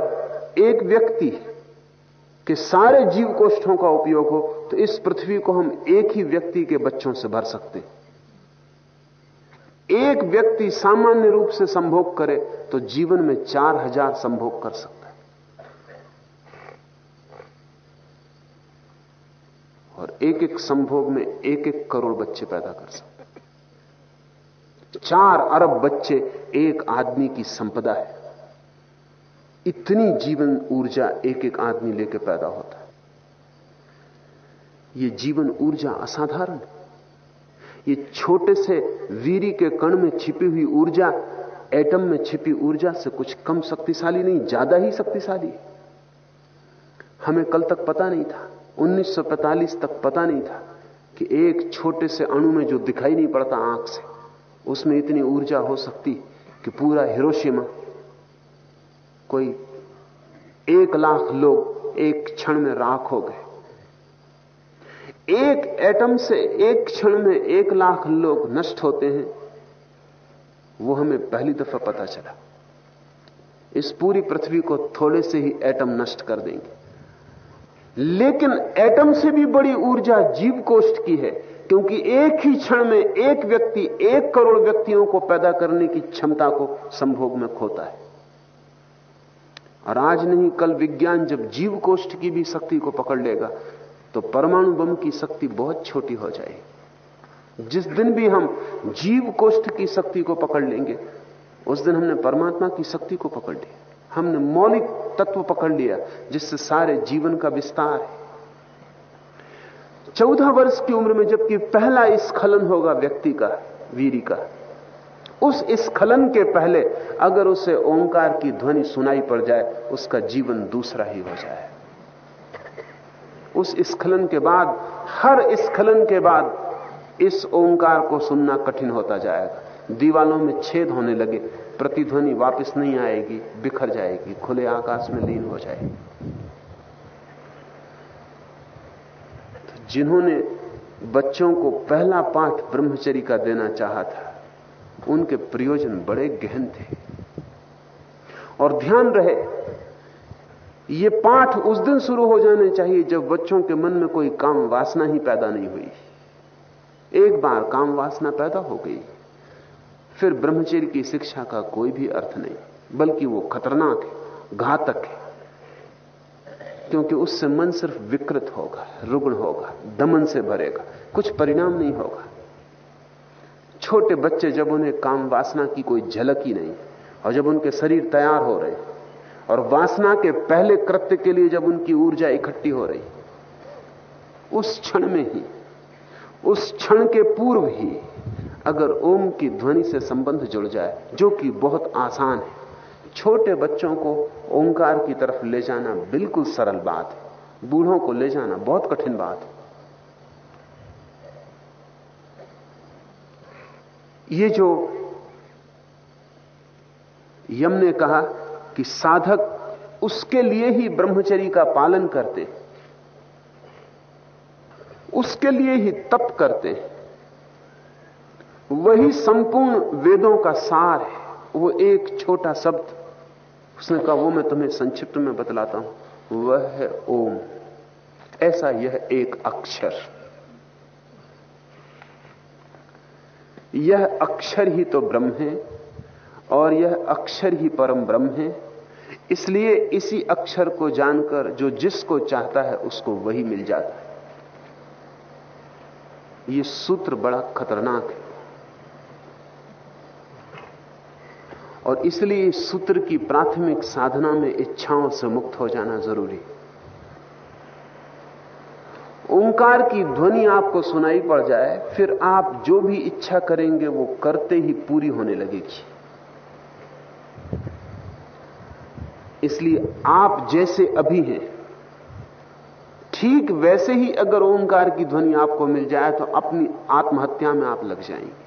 Speaker 3: एक व्यक्ति के सारे जीव कोष्ठों का उपयोग हो तो इस पृथ्वी को हम एक ही व्यक्ति के बच्चों से भर सकते हैं। एक व्यक्ति सामान्य रूप से संभोग करे तो जीवन में चार हज़ार संभोग कर सकता है। और एक एक संभोग में एक एक करोड़ बच्चे पैदा कर सकता है। चार अरब बच्चे एक आदमी की संपदा है। इतनी जीवन ऊर्जा एक एक आदमी लेके पैदा होता है। यह जीवन ऊर्जा असाधारण ये छोटे से वीरी के कण में छिपी हुई ऊर्जा, एटम में छिपी ऊर्जा से कुछ कम शक्तिशाली नहीं, ज़्यादा ही शक्तिशाली हमें कल तक पता नहीं था 1945 तक पता नहीं था कि एक छोटे से अणु में जो दिखाई नहीं पड़ता आँख से, उसमें इतनी ऊर्जा हो सकती कि पूरा हिरोशिमा कोई एक लाख लोग एक क्षण में राख हो गए। एक एटम से एक क्षण में एक लाख लोग नष्ट होते हैं, वो हमें पहली दफ़ा पता चला। इस पूरी पृथ्वी को थोड़े से ही एटम नष्ट कर देंगे। लेकिन एटम से भी बड़ी ऊर्जा जीव कोष्ठ की है, क्योंकि एक ही क्षण में एक व्यक्ति, एक करोड़ व्यक्तियों को पैदा करने की क्षमता को संभोग में खोता है। और आज नहीं, कल विज्ञान जब जीव कोष्ठ की भी शक्ति को पकड़ लेगा तो परमाणु बम की शक्ति बहुत छोटी हो जाएगी। जिस दिन भी हम जीव कोष्ठ की शक्ति को पकड़ लेंगे, उस दिन हमने परमात्मा की शक्ति को पकड़ लिया। हमने मौलिक तत्व पकड़ लिया, जिससे सारे जीवन का विस्तार है। चौदह वर्ष की उम्र में जबकि पहला स्खलन होगा व्यक्ति का, वीरी का। उस स्खलन के पहले अगर उसे ओंकार की ध्वनि सुनाई पड़ जाए, उसका जीवन दूसरा ही हो जाए। उस स्खलन के बाद, हर स्खलन के बाद इस ओंकार को सुनना कठिन होता जाएगा। दीवालों में छेद होने लगे, प्रतिध्वनि वापस नहीं आएगी, बिखर जाएगी, खुले आकाश में लीन हो जाएगी। तो जिन्होंने बच्चों को पहला पाठ ब्रह्मचरी का देना चाहा था उनके प्रयोजन बड़े गहन थे। और ध्यान रहे, ये पाठ उस दिन शुरू हो जाने चाहिए जब बच्चों के मन में कोई काम वासना ही पैदा नहीं हुई। एक बार काम वासना पैदा हो गई, फिर ब्रह्मचर्य की शिक्षा का कोई भी अर्थ नहीं, बल्कि वो खतरनाक है, घातक है, क्योंकि उससे मन सिर्फ़ विकृत होगा, रुग्ण होगा, दमन से भरेगा, कुछ परिणाम नहीं होगा। छोटे बच्चे जब उन्हें काम वासना की कोई झलक ही नहीं, और जब उनके शरीर तैयार हो रहे, और वासना के पहले कृत्य के लिए जब उनकी ऊर्जा इकट्ठी हो रही, उस क्षण में ही, उस क्षण के पूर्व ही, अगर ओम की ध्वनि से संबंध जुड़ जाए, जो कि बहुत आसान है, छोटे बच्चों को ओंकार की तरफ़ ले जाना बिल्कुल सरल बात है, बूढ़ों को ले जाना बहुत कठिन बात है। ये जो यम ने कहा कि साधक उसके लिए ही ब्रह्मचरी का पालन करते उसके लिए ही तप करते वही संपूर्ण वेदों का सार है, वो एक छोटा शब्द, उसने कहा, वो मैं तुम्हें संक्षिप्त में बतलाता हूँ, वह है ओम, ऐसा यह एक अक्षर। यह अक्षर ही तो ब्रह्म है और यह अक्षर ही परम ब्रह्म है। इसलिए इसी अक्षर को जानकर जो जिसको चाहता है उसको वही मिल जाता है। यह सूत्र बड़ा खतरनाक है। और इसलिए सूत्र की प्राथमिक साधना में इच्छाओं से मुक्त हो जाना ज़रूरी ओंकार की ध्वनि आपको सुनाई पड़ जाए, फिर आप जो भी इच्छा करेंगे वो करते ही पूरी होने लगेगी। इसलिए आप जैसे अभी हैं, ठीक वैसे ही अगर ओंकार की ध्वनि आपको मिल जाए तो अपनी आत्महत्या में आप लग जाएँगे।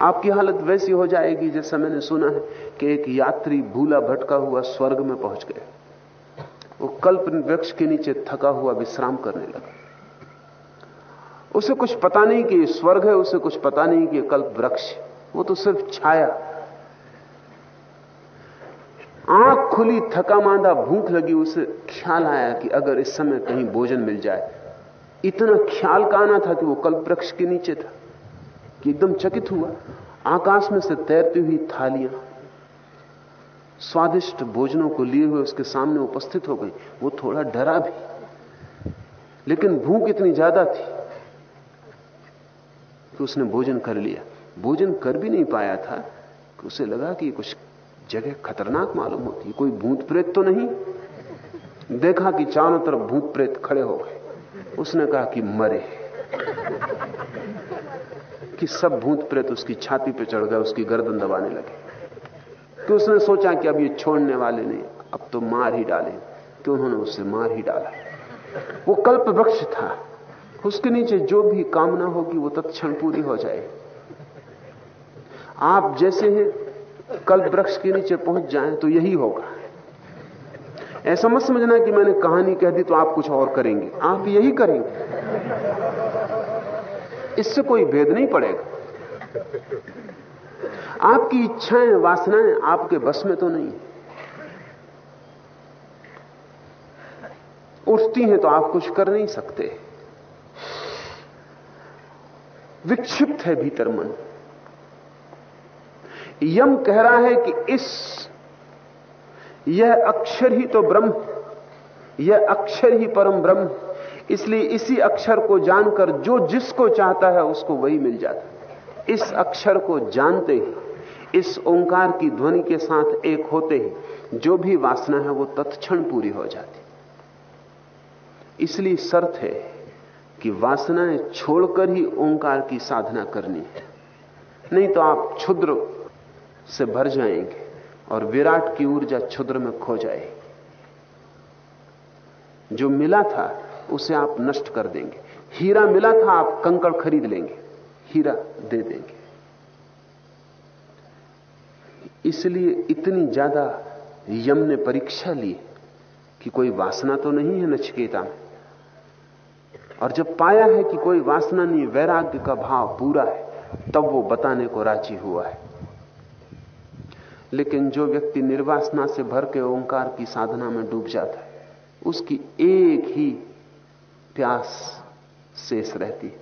Speaker 3: आपकी हालत वैसी हो जाएगी, जैसा मैंने सुना है कि एक यात्री भूला भटका हुआ स्वर्ग में पहुँच गया। वो कल्प वृक्ष के नीचे थका हुआ विश्राम करने लगा। उसे कुछ पता नहीं कि स्वर्ग है, उसे कुछ पता नहीं कि कल्प वृक्ष वो तो सिर्फ़ छाया। आँख खुली, थका मांदा, भूख लगी, उसे ख्याल आया कि अगर इस समय कहीं भोजन मिल जाए। इतना ख्याल का आना था कि वो कल्प वृक्ष के नीचे था, कि एकदम चकित हुआ। आकाश में से तैरती हुई थालियाँ स्वादिष्ट भोजनों को लिए हुए उसके सामने उपस्थित हो गई। वो थोड़ा डरा भी। लेकिन भूख इतनी ज़्यादा थी कि उसने भोजन कर लिया। भोजन कर भी नहीं पाया था कि उसे लगा कि कुछ जगह खतरनाक मालूम होती कोई भूत प्रेत तो नहीं? देखा कि चारों तरफ़ भूत प्रेत खड़े हो गए। उसने कहा कि मरे। कि सब भूत प्रेत उसकी छाती पे चढ़ गए, उसकी गर्दन दबाने लगे। कि उसने सोचा कि अब ये छोड़ने वाले नहीं, अब तो मार ही डाले। कि उन्होंने उसे मार ही डाला। वो कल्प वृक्ष था। उसके नीचे जो भी कामना होगी, वो तत्क्षण पूरी हो जाए। आप जैसे हैं, कल्प वृक्ष के नीचे पहुँच जाएँ तो यही होगा। ऐसा मत समझना कि मैंने कहानी कह दी तो आप कुछ और करेंगे। आप यही करेंगे। इससे कोई भेद नहीं पड़ेगा। आपकी इच्छाएँ, वासनाएँ आपके बस में तो नहीं। उठती हैं तो आप कुछ कर नहीं सकते। विक्षिप्त है भीतर मन। यम कह रहा है कि इस, यह अक्षर ही तो ब्रह्म, यह अक्षर ही परम ब्रह्म। इसलिए इसी अक्षर को जानकर जो जिसको चाहता है उसको वही मिल जाता है। इस अक्षर को जानते ही इस ओंकार की ध्वनि के साथ एक होते ही जो भी वासना है वो तत्क्षण पूरी हो जाती। इसलिए शर्त है कि वासनाएँ छोड़कर ही ओंकार की साधना करनी है। नहीं तो आप क्षुद्र से भर जाएँगे और विराट की ऊर्जा क्षुद्र में खो जाएगी। जो मिला था, उसे आप नष्ट कर देंगे। हीरा मिला था, आप कंकड़ खरीद लेंगे। हीरा दे देंगे। इसलिए इतनी ज़्यादा यम ने परीक्षा ली कि कोई वासना तो नहीं है नचकेता में। और जब पाया है कि कोई वासना नहीं, वैराग्य का भाव पूरा है, तब वो बताने को राज़ी हुआ है। लेकिन जो व्यक्ति निर्वासना से भर के ओंकार की साधना में डूब जाता है, उसकी एक ही प्यास शेष रहती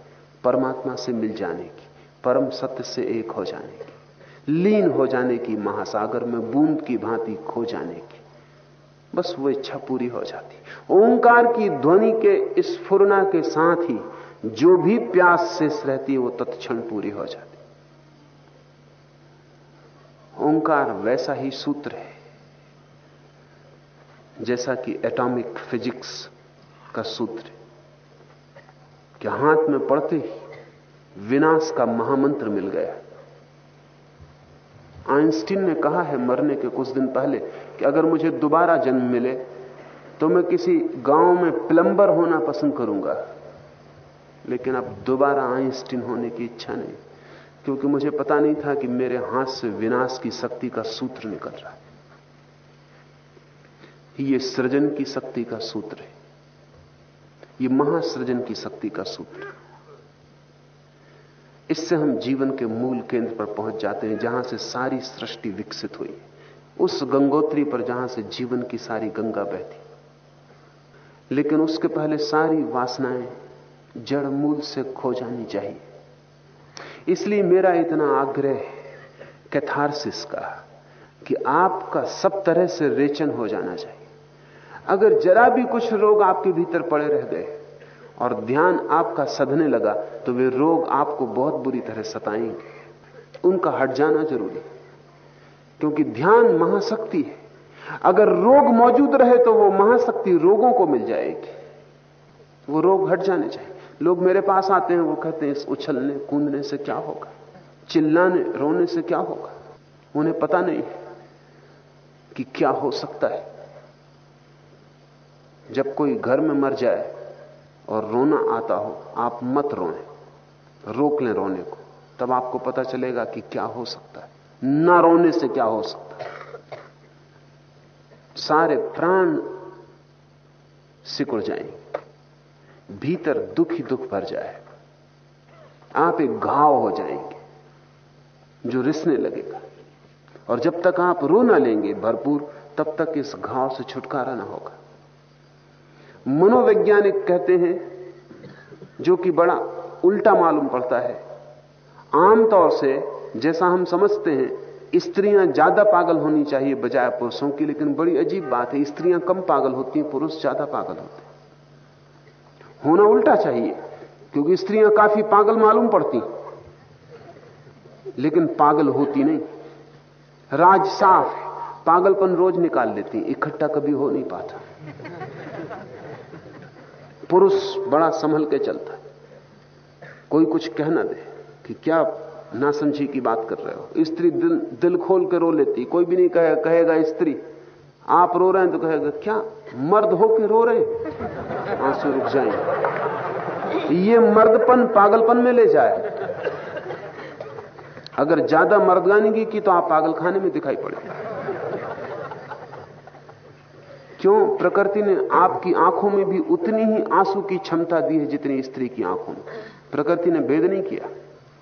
Speaker 3: परमात्मा से मिल जाने की, परम सत्य से एक हो जाने की। लीन हो जाने की महासागर में, बूंद की भांति खो जाने की। बस वो इच्छा पूरी हो जाती। ओंकार की ध्वनि के स्फुरना के साथ ही जो भी प्यास शेष रहती है, वो तत्क्षण पूरी हो जाती। ओंकार वैसा ही सूत्र है, जैसा कि एटॉमिक फिजिक्स का सूत्र कि हाथ में पड़ते ही विनाश का महामंत्र मिल गया। आइंस्टीन ने कहा है मरने के कुछ दिन पहले कि अगर मुझे दोबारा जन्म मिले तो मैं किसी गाँव में प्लंबर होना पसंद करूँगा। लेकिन अब दोबारा आइंस्टीन होने की इच्छा नहीं, क्योंकि मुझे पता नहीं था कि मेरे हाथ से विनाश की शक्ति का सूत्र निकल रहा है। ये सृजन की शक्ति का सूत्र है। ये महासृजन की शक्ति का सूत्र इससे हम जीवन के मूल केंद्र पर पहुँच जाते हैं, जहाँ से सारी सृष्टि विकसित हुई। उस गंगोत्री पर जहाँ से जीवन की सारी गंगा बहती। लेकिन उसके पहले सारी वासनाएँ जड़ मूल से खो जानी चाहिए। इसलिए मेरा इतना आग्रह कैथारसिस का कि आपका सब तरह से रेचन हो जाना चाहिए। अगर जरा भी कुछ रोग आपके भीतर पड़े रह गए और ध्यान आपका सधने लगा तो वे रोग आपको बहुत बुरी तरह सताएँगे। उनका हट जाना ज़रूरी क्योंकि ध्यान महाशक्ति है। अगर रोग मौजूद रहे तो वो महाशक्ति रोगों को मिल जाएगी। वो रोग हट जाने चाहिए। लोग मेरे पास आते हैं, वो कहते हैं, इस उछलने, कूदने से क्या होगा? चिल्लाने, रोने से क्या होगा? उन्हें पता नहीं कि क्या हो सकता है। जब कोई घर में मर जाए और रोना आता हो, आप मत रोए। रोक लें रोने को। तब आपको पता चलेगा कि क्या हो सकता है। ना रोने से क्या हो सकता है? सारे प्राण सिकुड़ जाएँगे। भीतर दुख ही दुख भर जाए। आप एक घाव हो जाएँगे, जो रिसने लगेगा। और जब तक आप रो ना लेंगे भरपूर, तब तक इस घाव से छुटकारा ना होगा। मनोवैज्ञानिक कहते हैं, जो कि बड़ा उल्टा मालूम पड़ता है। आमतौर से, जैसा हम समझते हैं, स्त्रियाँ ज़्यादा पागल होनी चाहिए बजाय पुरुषों की, लेकिन बड़ी अजीब बात है, स्त्रियाँ कम पागल होती हैं, पुरुष ज़्यादा पागल होते हैं। होना उल्टा चाहिए, क्योंकि स्त्रियाँ काफ़ी पागल मालूम पड़ती लेकिन पागल होती नहीं। राज साफ़ है, पागलपन रोज निकाल लेती इकट्ठा कभी हो नहीं पाता। पुरुष बड़ा संभल के चलता है। कोई कुछ कह ना दे कि क्या नासमझी की बात कर रहे हो। स्त्री दिल दिल खोल के रो लेती कोई भी नहीं कहे, कहेगा स्त्री आप रो रहे हैं तो कहेगा क्या मर्द हो के रो रहे आँसू रुक जाएँगे। ये मर्दपन पागलपन में ले जाए। अगर ज़्यादा मर्दगानी की तो आप पागल खाने में दिखाई पड़े क्यों? प्रकृति ने आपकी आँखों में भी उतनी ही आँसू की क्षमता दी है जितनी स्त्री की आँखों में। प्रकृति ने भेद नहीं किया।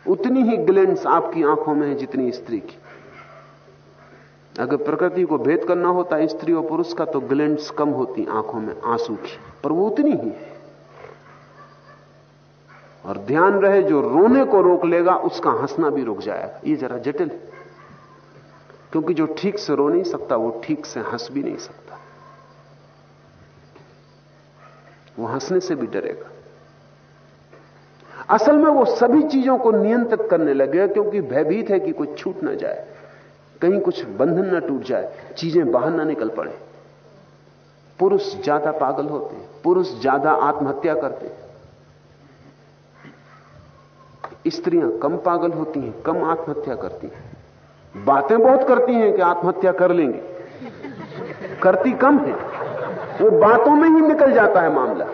Speaker 3: उतनी ही ग्लैंड्स आपकी आँखों में है जितनी स्त्री की। अगर प्रकृति को भेद करना होता, स्त्री और पुरुष का तो ग्लैंड्स कम होती आँखों में आँसू की। पर वो उतनी ही है। और ध्यान रहे, जो रोने को रोक लेगा, उसका हंसना भी रुक जाएगा। ये जरा जटिल क्योंकि जो ठीक से रो नहीं सकता, वो ठीक से हंस भी नहीं सकता। वो हंसने से भी डरेगा। असल में वो सभी चीज़ों को नियंत्रित करने लगे क्योंकि भयभीत है कि कुछ छूट ना जाए, कहीं कुछ बंधन ना टूट जाए, चीज़ें बाहर ना निकल पड़े। पुरुष ज़्यादा पागल होते हैं, पुरुष ज़्यादा आत्महत्या करते हैं। स्त्रियाँ कम पागल होती हैं, कम आत्महत्या करती हैं। बातें बहुत करती हैं कि आत्महत्या कर लेंगे। करती कम है। वो बातों में ही निकल जाता है मामला।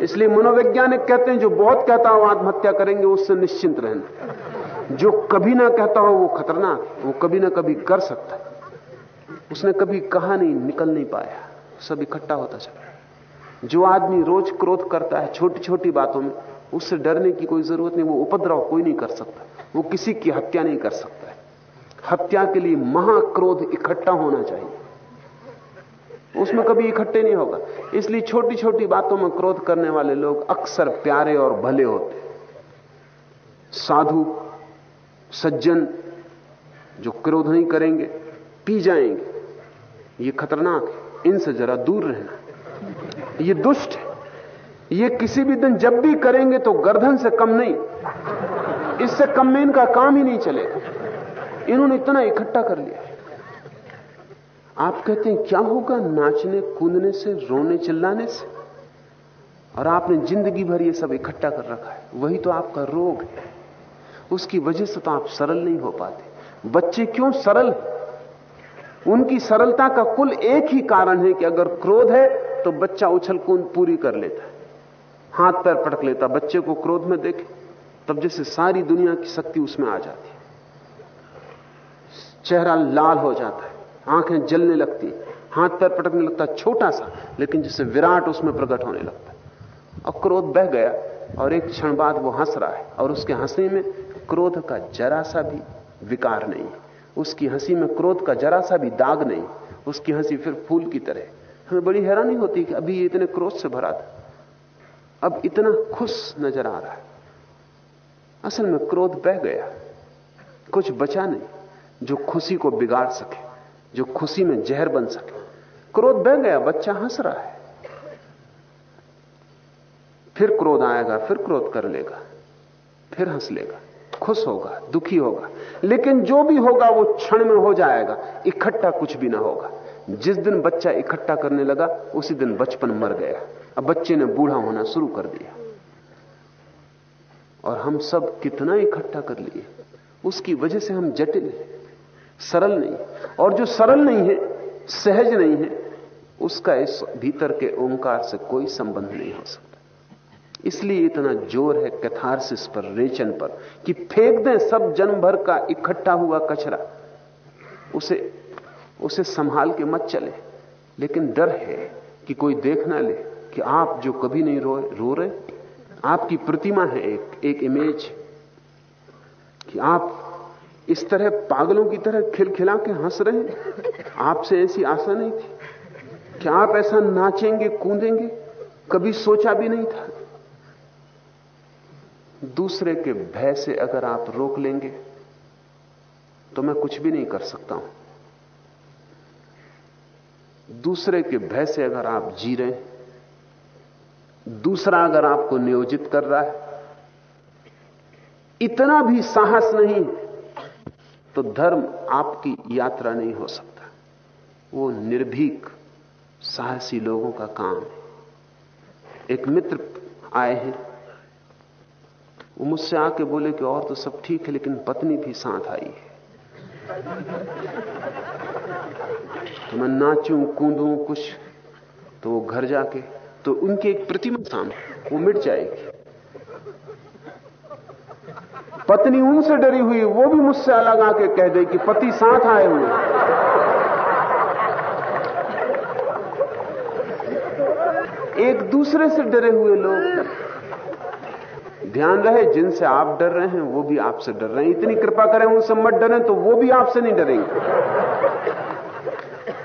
Speaker 3: इसलिए मनोवैज्ञानिक कहते हैं, जो बहुत कहता हो, आत्महत्या करेंगे, उससे निश्चिंत रहना। जो कभी ना कहता हो, वो खतरनाक, वो कभी ना कभी कर सकता है। उसने कभी कहा नहीं, निकल नहीं पाया। सब इकट्ठा होता चला। जो आदमी रोज क्रोध करता है छोटी छोटी बातों में, उससे डरने की कोई ज़रूरत नहीं, वो उपद्रव कोई नहीं कर सकता। वो किसी की हत्या नहीं कर सकता है। हत्या के लिए महाक्रोध इकट्ठा होना चाहिए। उसमें कभी इकट्ठे नहीं होगा। इसलिए छोटी छोटी बातों में क्रोध करने वाले लोग अक्सर प्यारे और भले होते साधु, सज्जन जो क्रोध नहीं करेंगे, पी जाएँगे। ये खतरनाक है। इनसे जरा दूर रहना। ये दुष्ट है। ये किसी भी दिन जब भी करेंगे तो गर्दन से कम नहीं। इससे कम में इनका काम ही नहीं चलेगा। इन्होंने इतना इकट्ठा कर लिया। आप कहते हैं, क्या होगा नाचने, कूदने से, रोने, चिल्लाने से? और आपने ज़िंदगी भर ये सब इकट्ठा कर रखा है। वही तो आपका रोग है। उसकी वजह से तो आप सरल नहीं हो पाते। बच्चे क्यों सरल उनकी सरलता का कुल एक ही कारण है कि अगर क्रोध है तो बच्चा उछल कूद पूरी कर लेता है। हाथ पैर पटक लेता बच्चे को क्रोध में देखे, तब जैसे सारी दुनिया की शक्ति उसमें आ जाती है। चेहरा लाल हो जाता है। आँखें जलने लगती, हाथ पैर पटकने लगता, छोटा सा, लेकिन जिससे विराट उसमें प्रकट होने लगता और क्रोध बह गया और एक क्षण बाद वो हंस रहा है और उसके हँसी में क्रोध का जरा सा भी विकार नहीं, उसकी हँसी में क्रोध का जरा सा भी दाग नहीं, उसकी हँसी फिर फूल की तरह। हमें बड़ी हैरानी होती कि अभी इतने क्रोध से भरा था। अब इतना खुश नज़र आ रहा है। असल में क्रोध बह गया, कुछ बचा नहीं जो खुशी को बिगाड़ सके। जो खुशी में जहर बन सके। क्रोध बह गया, बच्चा हंस रहा है। फिर क्रोध आएगा, फिर क्रोध कर लेगा, फिर हंस लेगा, खुश होगा, दुखी होगा। लेकिन जो भी होगा, वो क्षण में हो जाएगा, इकट्ठा कुछ भी ना होगा। जिस दिन बच्चा इकट्ठा करने लगा, उसी दिन बचपन मर गया। अब बच्चे ने बूढ़ा होना शुरू कर दिया। और हम सब कितना इकट्ठा कर लिए। उसकी वजह से हम जटिल हैं। सरल नहीं और जो सरल नहीं है, सहज नहीं है, उसका इस भीतर के ओंकार से कोई संबंध नहीं हो सकता। इसलिए इतना ज़ोर है कैथारसिस पर, रेचन पर, कि फेंक दें सब जन्म भर का इकट्ठा हुआ कचरा। उसे उसे संभाल के मत चले। लेकिन डर है कि कोई देख ना ले कि आप जो कभी नहीं रो रो रहे, आपकी प्रतिमा है एक एक इमेज कि आप इस तरह पागलों की तरह खिलखिला के हंस रहे हैं। आपसे ऐसी आशा नहीं थी क्या आप ऐसा नाचेंगे, कूदेंगे। कभी सोचा भी नहीं था। दूसरे के भय से अगर आप रोक लेंगे तो मैं कुछ भी नहीं कर सकता हूँ। दूसरे के भय से अगर आप जी रहे हैं, दूसरा अगर आपको नियोजित कर रहा है, इतना भी साहस नहीं तो धर्म आपकी यात्रा नहीं हो सकता। वो निर्भीक, साहसी लोगों का काम है। एक मित्र आए हैं। वो मुझसे आके बोले कि और तो सब ठीक है, लेकिन पत्नी भी साथ आई है। तो मैं नाचूं, कूदूं, कुछ तो वो घर जाके तो उनकी एक प्रतिमा सामने, वो मिट जाएगी। पत्नी उनसे डरी हुई, वो भी मुझसे अलग आके कह दे कि पति साथ आए हुए। एक दूसरे से डरे हुए लोग। ध्यान रहे, जिनसे आप डर रहे हैं, वो भी आपसे डर रहे हैं। इतनी कृपा करें, उनसे मत डरें तो वो भी आपसे नहीं डरेंगे।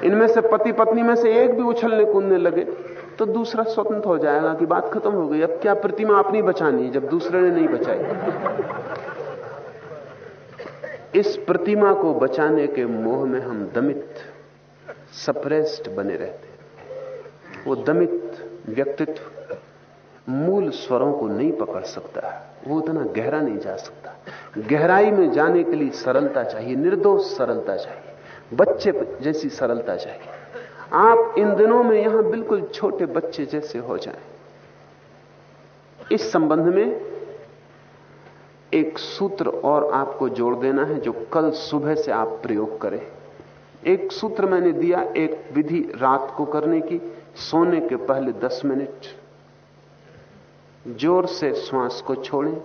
Speaker 3: इनमें से पति पत्नी में से एक भी उछलने कूदने लगे तो दूसरा स्वतंत्र हो जाएगा कि बात खत्म हो गई। अब क्या प्रतिमा अपनी बचानी है, जब दूसरे ने नहीं बचाई? इस प्रतिमा को बचाने के मोह में हम दमित, सप्रेस्ड बने रहते वो दमित व्यक्तित्व मूल स्वरों को नहीं पकड़ सकता, वो उतना गहरा नहीं जा सकता। गहराई में जाने के लिए सरलता चाहिए, निर्दोष सरलता चाहिए, बच्चे जैसी सरलता चाहिए। आप इन दिनों में यहाँ बिल्कुल छोटे बच्चे जैसे हो जाएँ। इस संबंध में एक सूत्र और आपको जोड़ देना है जो कल सुबह से आप प्रयोग करें। एक सूत्र मैंने दिया, एक विधि रात को करने की, सोने के पहले दस मिनट। ज़ोर से श्वास को छोड़ें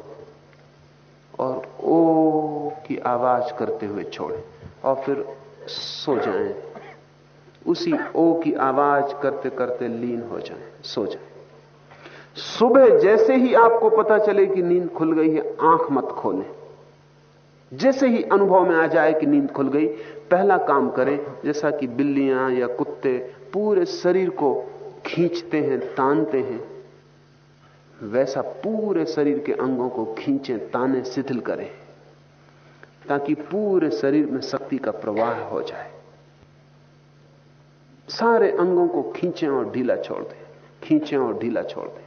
Speaker 3: और ओ की आवाज़ करते हुए छोड़ें और फिर सो जाएँ। उसी ओ की आवाज़ करते करते लीन हो जाएँ, सो जाएँ। सुबह जैसे ही आपको पता चले कि नींद खुल गई है, आँख मत खोलें। जैसे ही अनुभव में आ जाए कि नींद खुल गई, पहला काम करें, जैसा कि बिल्लियाँ या कुत्ते पूरे शरीर को खींचते हैं, तानते हैं, वैसा पूरे शरीर के अंगों को खींचे, ताने शिथिल करें, ताकि पूरे शरीर में शक्ति का प्रवाह हो जाए। सारे अंगों को खींचें और ढीला छोड़ दें, खींचें और ढीला छोड़ दें।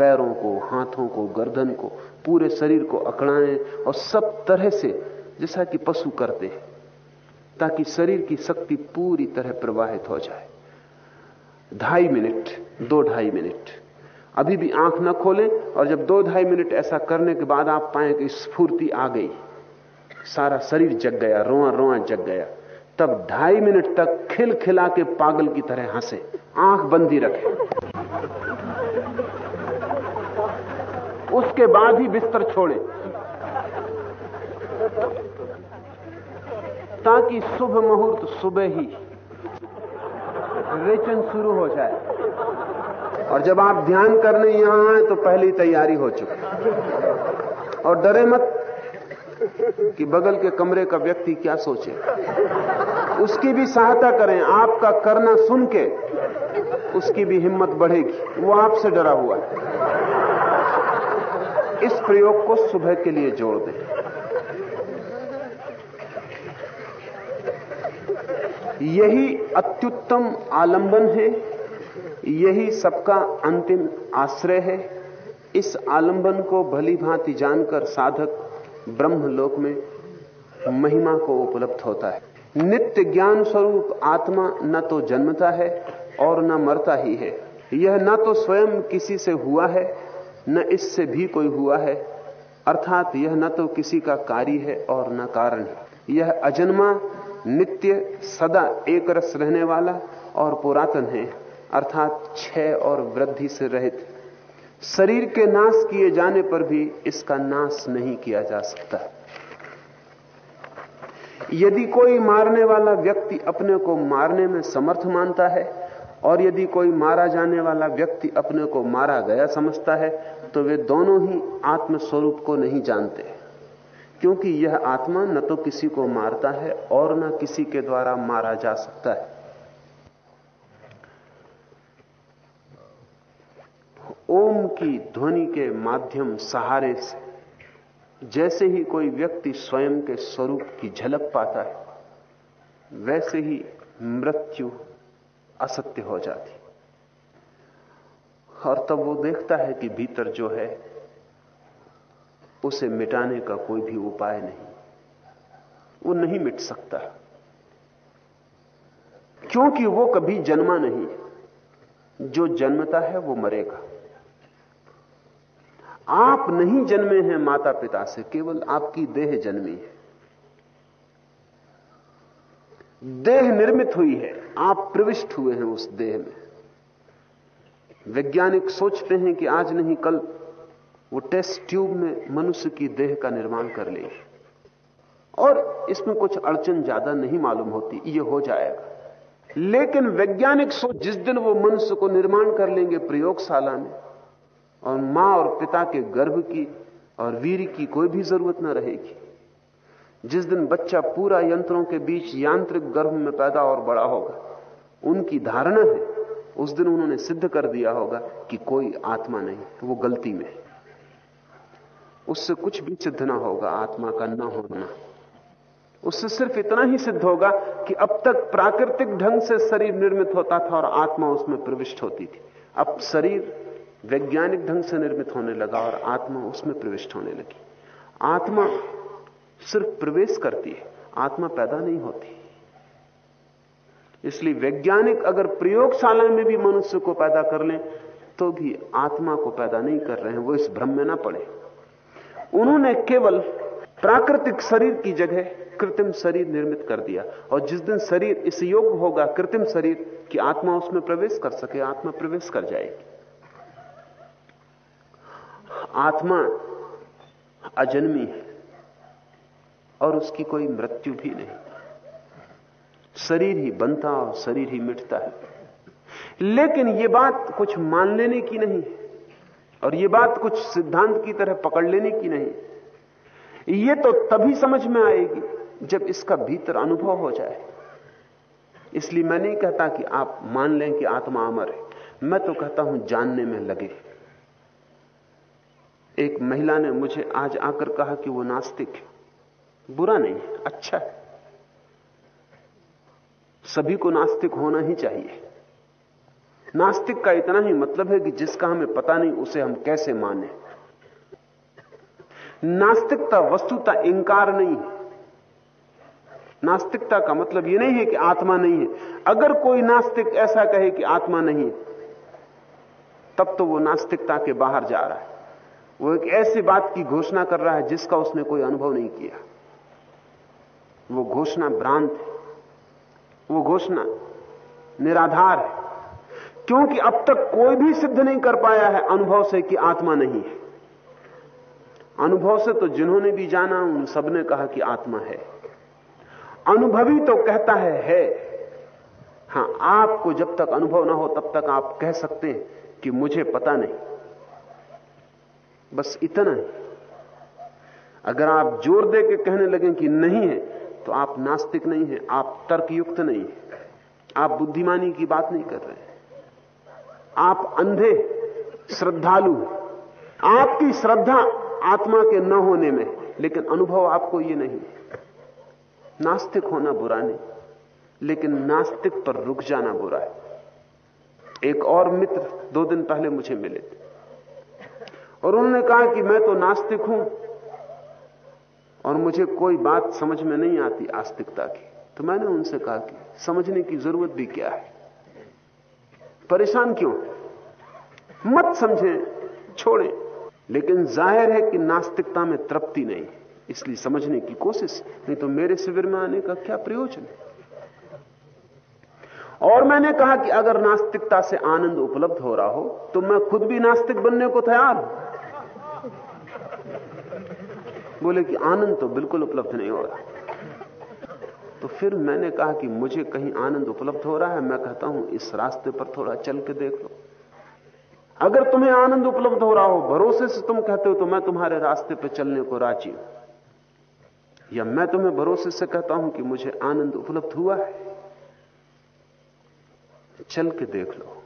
Speaker 3: पैरों को, हाथों को, गर्दन को, पूरे शरीर को अकड़ाएँ और सब तरह से जैसा कि पशु करते हैं, ताकि शरीर की शक्ति पूरी तरह प्रवाहित हो जाए। ढाई मिनट, दो ढाई मिनट। अभी भी आँख न खोलें और जब दो ढाई मिनट ऐसा करने के बाद आप पाए कि स्फूर्ति आ गई, सारा शरीर जग गया, रोआ रोआ जग गया, तब ढाई मिनट तक खिल खिला के पागल की तरह हंसे, आँख बंदी रखें। उसके बाद ही बिस्तर छोड़े। ताकि शुभ मुहूर्त सुबह ही रेचन शुरू हो जाए। और जब आप ध्यान करने यहाँ आए तो पहली तैयारी हो चुकी। और डरे मत कि बगल के कमरे का व्यक्ति क्या सोचे। उसकी भी सहायता करें, आपका करना सुन के उसकी भी हिम्मत बढ़ेगी। वो आपसे डरा हुआ है। इस प्रयोग को सुबह के लिए जोड़ दें। यही अत्युत्तम आलंबन है, यही सबका अंतिम आश्रय है। इस आलंबन को भली भांति जानकर साधक ब्रह्मलोक में महिमा को उपलब्ध होता है। नित्य ज्ञान स्वरूप आत्मा न तो जन्मता है और न मरता ही है। यह न तो स्वयं किसी से हुआ है न इससे भी कोई हुआ है। अर्थात यह न तो किसी का कार्य है और न कारण है। यह अजन्मा नित्य सदा एक रस रहने वाला और पुरातन है। अर्थात क्षय और वृद्धि से रहित। शरीर के नाश किए जाने पर भी इसका नाश नहीं किया जा सकता। यदि कोई मारने वाला व्यक्ति अपने को मारने में समर्थ मानता है और यदि कोई मारा जाने वाला व्यक्ति अपने को मारा गया समझता है तो वे दोनों ही आत्म स्वरूप को नहीं जानते। क्योंकि यह आत्मा न तो किसी को मारता है और न किसी के द्वारा मारा जा सकता है। ओम की ध्वनि के माध्यम सहारे से, जैसे ही कोई व्यक्ति स्वयं के स्वरूप की झलक पाता है, वैसे ही मृत्यु असत्य हो जाती। और तब वो देखता है कि भीतर जो है, उसे मिटाने का कोई भी उपाय नहीं। वो नहीं मिट सकता। क्योंकि वो कभी जन्मा नहीं। जो जन्मता है, वो मरेगा। आप नहीं जन्मे हैं माता पिता से, केवल आपकी देह जन्मी है। देह निर्मित हुई है, आप प्रविष्ट हुए हैं उस देह में। वैज्ञानिक सोचते हैं कि आज नहीं, कल वो टेस्ट ट्यूब में मनुष्य की देह का निर्माण कर लेंगे और इसमें कुछ अड़चन ज़्यादा नहीं मालूम होती, ये हो जाएगा। लेकिन वैज्ञानिक सोच, जिस दिन वो मनुष्य को निर्माण कर लेंगे प्रयोगशाला में, और माँ और पिता के गर्भ की और वीर की कोई भी ज़रूरत न रहेगी जिस दिन बच्चा पूरा यंत्रों के बीच यांत्रिक गर्भ में पैदा और बड़ा होगा, उनकी धारणा है, उस दिन उन्होंने सिद्ध कर दिया होगा कि कोई आत्मा नहीं, वो गलती में उससे कुछ भी सिद्ध ना होगा, आत्मा का ना होना। उससे सिर्फ़ इतना ही सिद्ध होगा कि अब तक प्राकृतिक ढंग से शरीर निर्मित होता था और आत्मा उसमें प्रविष्ट होती थी। अब शरीर वैज्ञानिक ढंग से निर्मित होने लगा और आत्मा उसमें प्रविष्ट होने लगी। आत्मा सिर्फ़ प्रवेश करती है, आत्मा पैदा नहीं होती। इसलिए वैज्ञानिक अगर प्रयोगशाला में भी मनुष्य को पैदा कर लें तो भी आत्मा को पैदा नहीं कर रहे हैं, वो इस भ्रम में ना पड़े। उन्होंने केवल प्राकृतिक शरीर की जगह कृत्रिम शरीर निर्मित कर दिया, और जिस दिन शरीर इस योग्य होगा कृत्रिम शरीर, कि आत्मा उसमें प्रवेश कर सके, आत्मा प्रवेश कर जाएगी। आत्मा अजन्मी है। और उसकी कोई मृत्यु भी नहीं। शरीर ही बनता और शरीर ही मिटता है। लेकिन यह बात कुछ मान लेने की नहीं और यह बात कुछ सिद्धांत की तरह पकड़ लेने की नहीं यह तो तभी समझ में आएगी जब इसका भीतर अनुभव हो जाए। इसलिए मैं नहीं कहता कि आप मान लें कि आत्मा अमर है। मैं तो कहता हूँ जानने में लगे। एक महिला ने मुझे आज आकर कहा कि वो नास्तिक है। बुरा नहीं है अच्छा है। सभी को नास्तिक होना ही चाहिए। नास्तिक का इतना ही मतलब है कि जिसका हमें पता नहीं, उसे हम कैसे माने? नास्तिकता, वस्तुता इंकार नहीं है। नास्तिकता का मतलब यह नहीं है कि आत्मा नहीं है। अगर कोई नास्तिक ऐसा कहे कि आत्मा नहीं है, तब तो वो नास्तिकता के बाहर जा रहा है। वो एक ऐसी बात की घोषणा कर रहा है जिसका उसने कोई अनुभव नहीं किया। वो घोषणा भ्रांत है। वो घोषणा निराधार है। क्योंकि अब तक कोई भी सिद्ध नहीं कर पाया है अनुभव से कि आत्मा नहीं है। अनुभव से तो जिन्होंने भी जाना, उन सबने कहा कि आत्मा है। अनुभवी तो कहता है है। हाँ, आपको जब तक अनुभव ना हो, तब तक आप कह सकते हैं कि मुझे पता नहीं। बस इतना ही। अगर आप ज़ोर दे के कहने लगे कि नहीं है तो आप नास्तिक नहीं हैं, आप तर्कयुक्त नहीं है। आप बुद्धिमानी की बात नहीं कर रहे आप अंधे, श्रद्धालु आपकी श्रद्धा आत्मा के न होने में, लेकिन अनुभव आपको ये नहीं नास्तिक होना बुरा नहीं, लेकिन नास्तिक पर रुक जाना बुरा है। एक और मित्र दो दिन पहले मुझे मिले थे, और उन्होंने कहा कि मैं तो नास्तिक हूँ और मुझे कोई बात समझ में नहीं आती आस्तिकता की। तो मैंने उनसे कहा कि समझने की ज़रूरत भी क्या है? परेशान क्यों? मत समझें, छोड़ें। लेकिन ज़ाहिर है कि नास्तिकता में तृप्ति नहीं इसलिए समझने की कोशिश, नहीं तो मेरे शिविर में आने का क्या प्रयोजन है? और मैंने कहा कि अगर नास्तिकता से आनंद उपलब्ध हो रहा हो तो मैं खुद भी नास्तिक बनने को तैयार हूँ। बोले कि आनंद तो बिल्कुल उपलब्ध नहीं हो रहा। तो फिर मैंने कहा कि मुझे कहीं आनंद उपलब्ध हो रहा है, मैं कहता हूँ, इस रास्ते पर थोड़ा चल के देख लो। अगर तुम्हें आनंद उपलब्ध हो रहा हो, भरोसे से तुम कहते हो तो मैं तुम्हारे रास्ते पर चलने को राज़ी हूँ। या मैं तुम्हें भरोसे से कहता हूँ कि मुझे आनंद उपलब्ध हुआ है, चल के देख लो।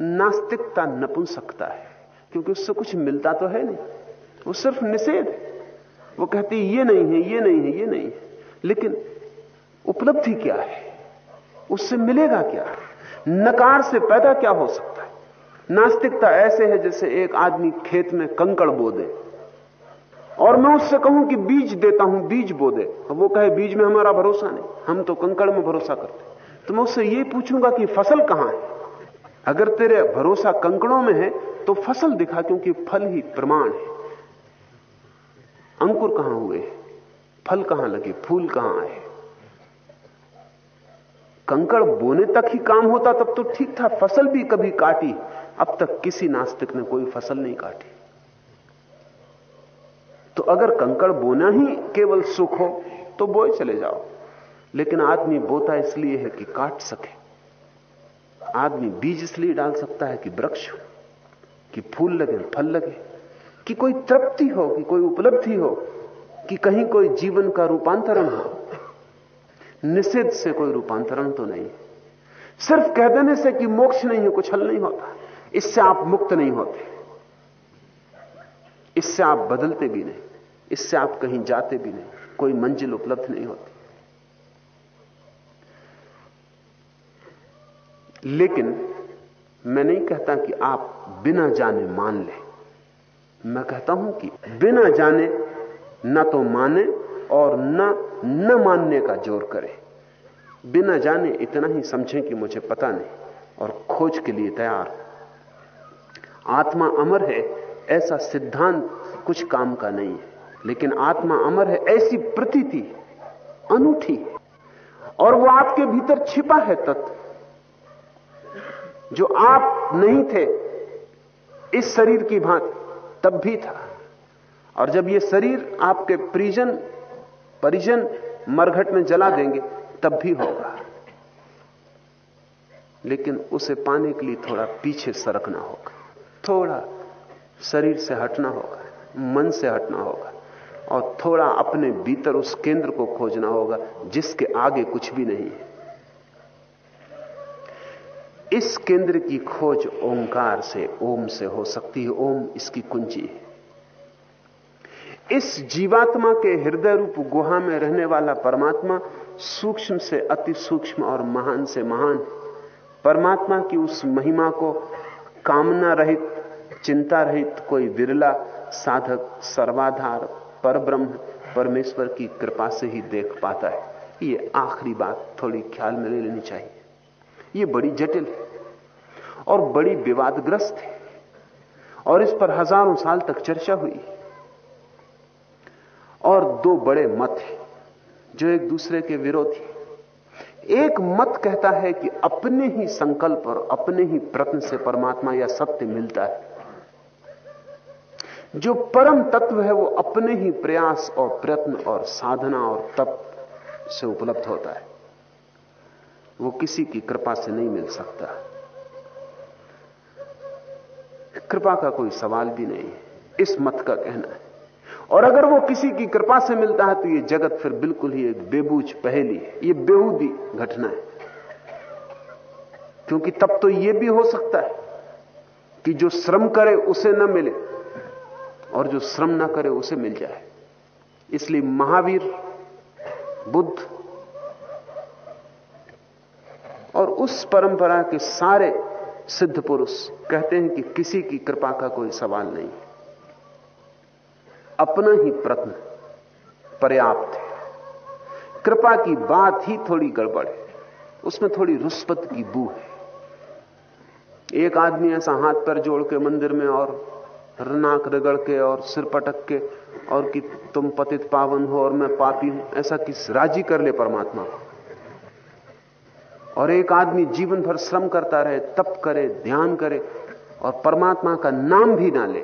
Speaker 3: नास्तिकता नपुंसकता है, क्योंकि उससे कुछ मिलता तो है नहीं। वो सिर्फ़ निषेध है। वो कहती ये नहीं है, ये नहीं है, ये नहीं है। लेकिन उपलब्धि क्या है? उससे मिलेगा क्या? नकार से पैदा क्या हो सकता है? नास्तिकता ऐसे है जैसे एक आदमी खेत में कंकड़ बो दे। और मैं उससे कहूँ कि बीज देता हूँ, बीज बो दे। वो कहे, बीज में हमारा भरोसा नहीं। हम तो कंकड़ में भरोसा करते तो मैं उससे ये पूछूँगा कि फ़सल कहाँ है? अगर तेरे भरोसा कंकड़ों में है तो फ़सल दिखा, क्योंकि फल ही प्रमाण है। अंकुर कहाँ हुए? फल कहाँ लगे? फूल कहाँ आए? कंकड़ बोने तक ही काम होता, तब तो ठीक था। फ़सल भी कभी काटी, अब तक किसी नास्तिक ने कोई फ़सल नहीं काटी। तो अगर कंकड़ बोना ही केवल सुख हो तो बोए चले जाओ। लेकिन आदमी बोता इसलिए है कि काट सके। आदमी बीज इसलिए डाल सकता है कि वृक्ष कि फूल लगे, फल लगे। कि कोई तृप्ति हो, कि कोई उपलब्धि हो, कि कहीं कोई जीवन का रूपांतरण हो। निषेध से कोई रूपांतरण तो नहीं। सिर्फ़ कह देने से कि मोक्ष नहीं है कुछ हल नहीं होता। इससे आप मुक्त नहीं होते। इससे आप बदलते भी नहीं। इससे आप कहीं जाते भी नहीं। कोई मंजिल उपलब्ध नहीं होती। लेकिन मैं नहीं कहता कि आप बिना जाने मान लें। मैं कहता हूँ कि बिना जाने, न तो माने और न न मानने का ज़ोर करें। बिना जाने इतना ही समझें कि मुझे पता नहीं और खोज के लिए तैयार। आत्मा अमर है, ऐसा सिद्धांत कुछ काम का नहीं है, लेकिन आत्मा अमर है, ऐसी प्रतीति अनूठी और वो आपके भीतर छिपा है तत्व। जो आप नहीं थे, इस शरीर की भांति तब भी था। और जब ये शरीर आपके परिजन परिजन मरघट में जला देंगे, तब भी होगा। लेकिन उसे पाने के लिए थोड़ा पीछे सरकना होगा। थोड़ा शरीर से हटना होगा, मन से हटना होगा, और थोड़ा अपने भीतर उस केंद्र को खोजना होगा, जिसके आगे कुछ भी नहीं है। इस केंद्र की खोज ओंकार से, ओम से हो सकती है। ओम इसकी कुंजी है। इस जीवात्मा के हृदय रूप गुहा में रहने वाला परमात्मा सूक्ष्म से, अति सूक्ष्म और महान से महान परमात्मा की उस महिमा को कामना रहित, चिंता रहित कोई विरला साधक, सर्वाधार पर ब्रह्म परमेश्वर की कृपा से ही देख पाता है। ये आखिरी बात थोड़ी ख्याल में ले लेनी चाहिए। ये बड़ी जटिल है और बड़ी विवादग्रस्त है। और इस पर हज़ारों साल तक चर्चा हुई। और दो बड़े मत हैं जो एक दूसरे के विरोधी एक मत कहता है कि अपने ही संकल्प और अपने ही प्रत्न से परमात्मा या सत्य मिलता है। जो परम तत्व है वो अपने ही प्रयास और प्रयत्न और साधना और तप से उपलब्ध होता है। वो किसी की कृपा से नहीं मिल सकता। कृपा का कोई सवाल भी नहीं है। इस मत का कहना है। और अगर वो किसी की कृपा से मिलता है तो ये जगत फिर बिल्कुल ही एक बेबूझ पहली है। ये बेहूदी घटना है। क्योंकि तब तो ये भी हो सकता है कि जो श्रम करे, उसे न मिले और जो श्रम ना करे, उसे मिल जाए। इसलिए महावीर, बुद्ध और उस परंपरा के सारे सिद्ध पुरुष कहते हैं कि किसी की कृपा का कोई सवाल नहीं। अपना ही प्रत्न पर्याप्त है। कृपा की बात ही थोड़ी गड़बड़ है। उसमें थोड़ी रुष्पत की बू है। एक आदमी ऐसा हाथ पर जोड़ के मंदिर में और नाक रगड़ के और सिर पटक के और कि तुम पतित पावन हो और मैं पापी हूँ, ऐसा किस राज़ी कर ले परमात्मा को? और एक आदमी जीवन भर श्रम करता रहे, तप करे, ध्यान करे और परमात्मा का नाम भी ना ले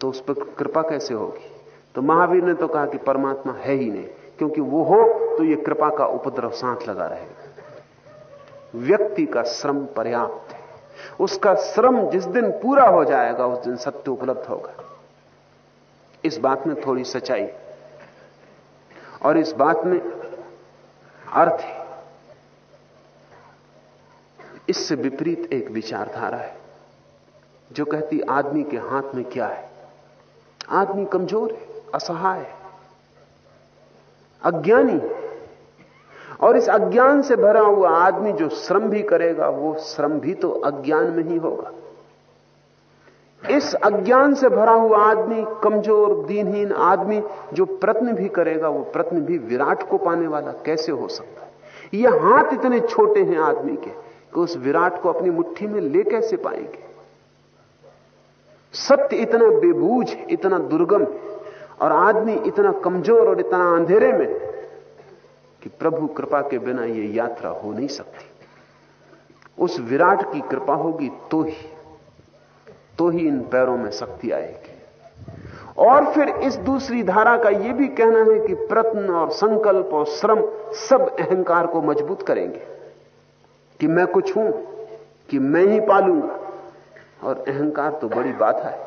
Speaker 3: तो उस पर कृपा कैसे होगी? तो महावीर ने तो कहा कि परमात्मा है ही नहीं, क्योंकि वो हो तो ये कृपा का उपद्रव साथ लगा रहेगा। व्यक्ति का श्रम पर्याप्त है। उसका श्रम जिस दिन पूरा हो जाएगा, उस दिन सत्य उपलब्ध होगा। इस बात में थोड़ी सच्चाई। और इस बात में अर्थ है। इससे विपरीत एक विचारधारा है, जो कहती आदमी के हाथ में क्या है? आदमी कमज़ोर है, असहाय है, अज्ञानी और इस अज्ञान से भरा हुआ आदमी जो श्रम भी करेगा, वो श्रम भी तो अज्ञान में ही होगा। इस अज्ञान से भरा हुआ आदमी, कमज़ोर, दीनहीन आदमी जो प्रत्न भी करेगा, वो प्रत्न भी विराट को पाने वाला कैसे हो सकता है? ये हाथ इतने छोटे हैं आदमी के कि उस विराट को अपनी मुट्ठी में ले कैसे पाएँगे। सत्य इतना बेबूझ इतना दुर्गम और आदमी इतना कमज़ोर और इतना अंधेरे में कि प्रभु कृपा के बिना यह यात्रा हो नहीं सकती। उस विराट की कृपा होगी तो ही तो ही इन पैरों में शक्ति आएगी। और फिर इस दूसरी धारा का यह भी कहना है कि प्रत्न और संकल्प और श्रम सब अहंकार को मज़बूत करेंगे। कि मैं कुछ हूँ, कि मैं ही पालूँगा। और अहंकार तो बड़ी बात है।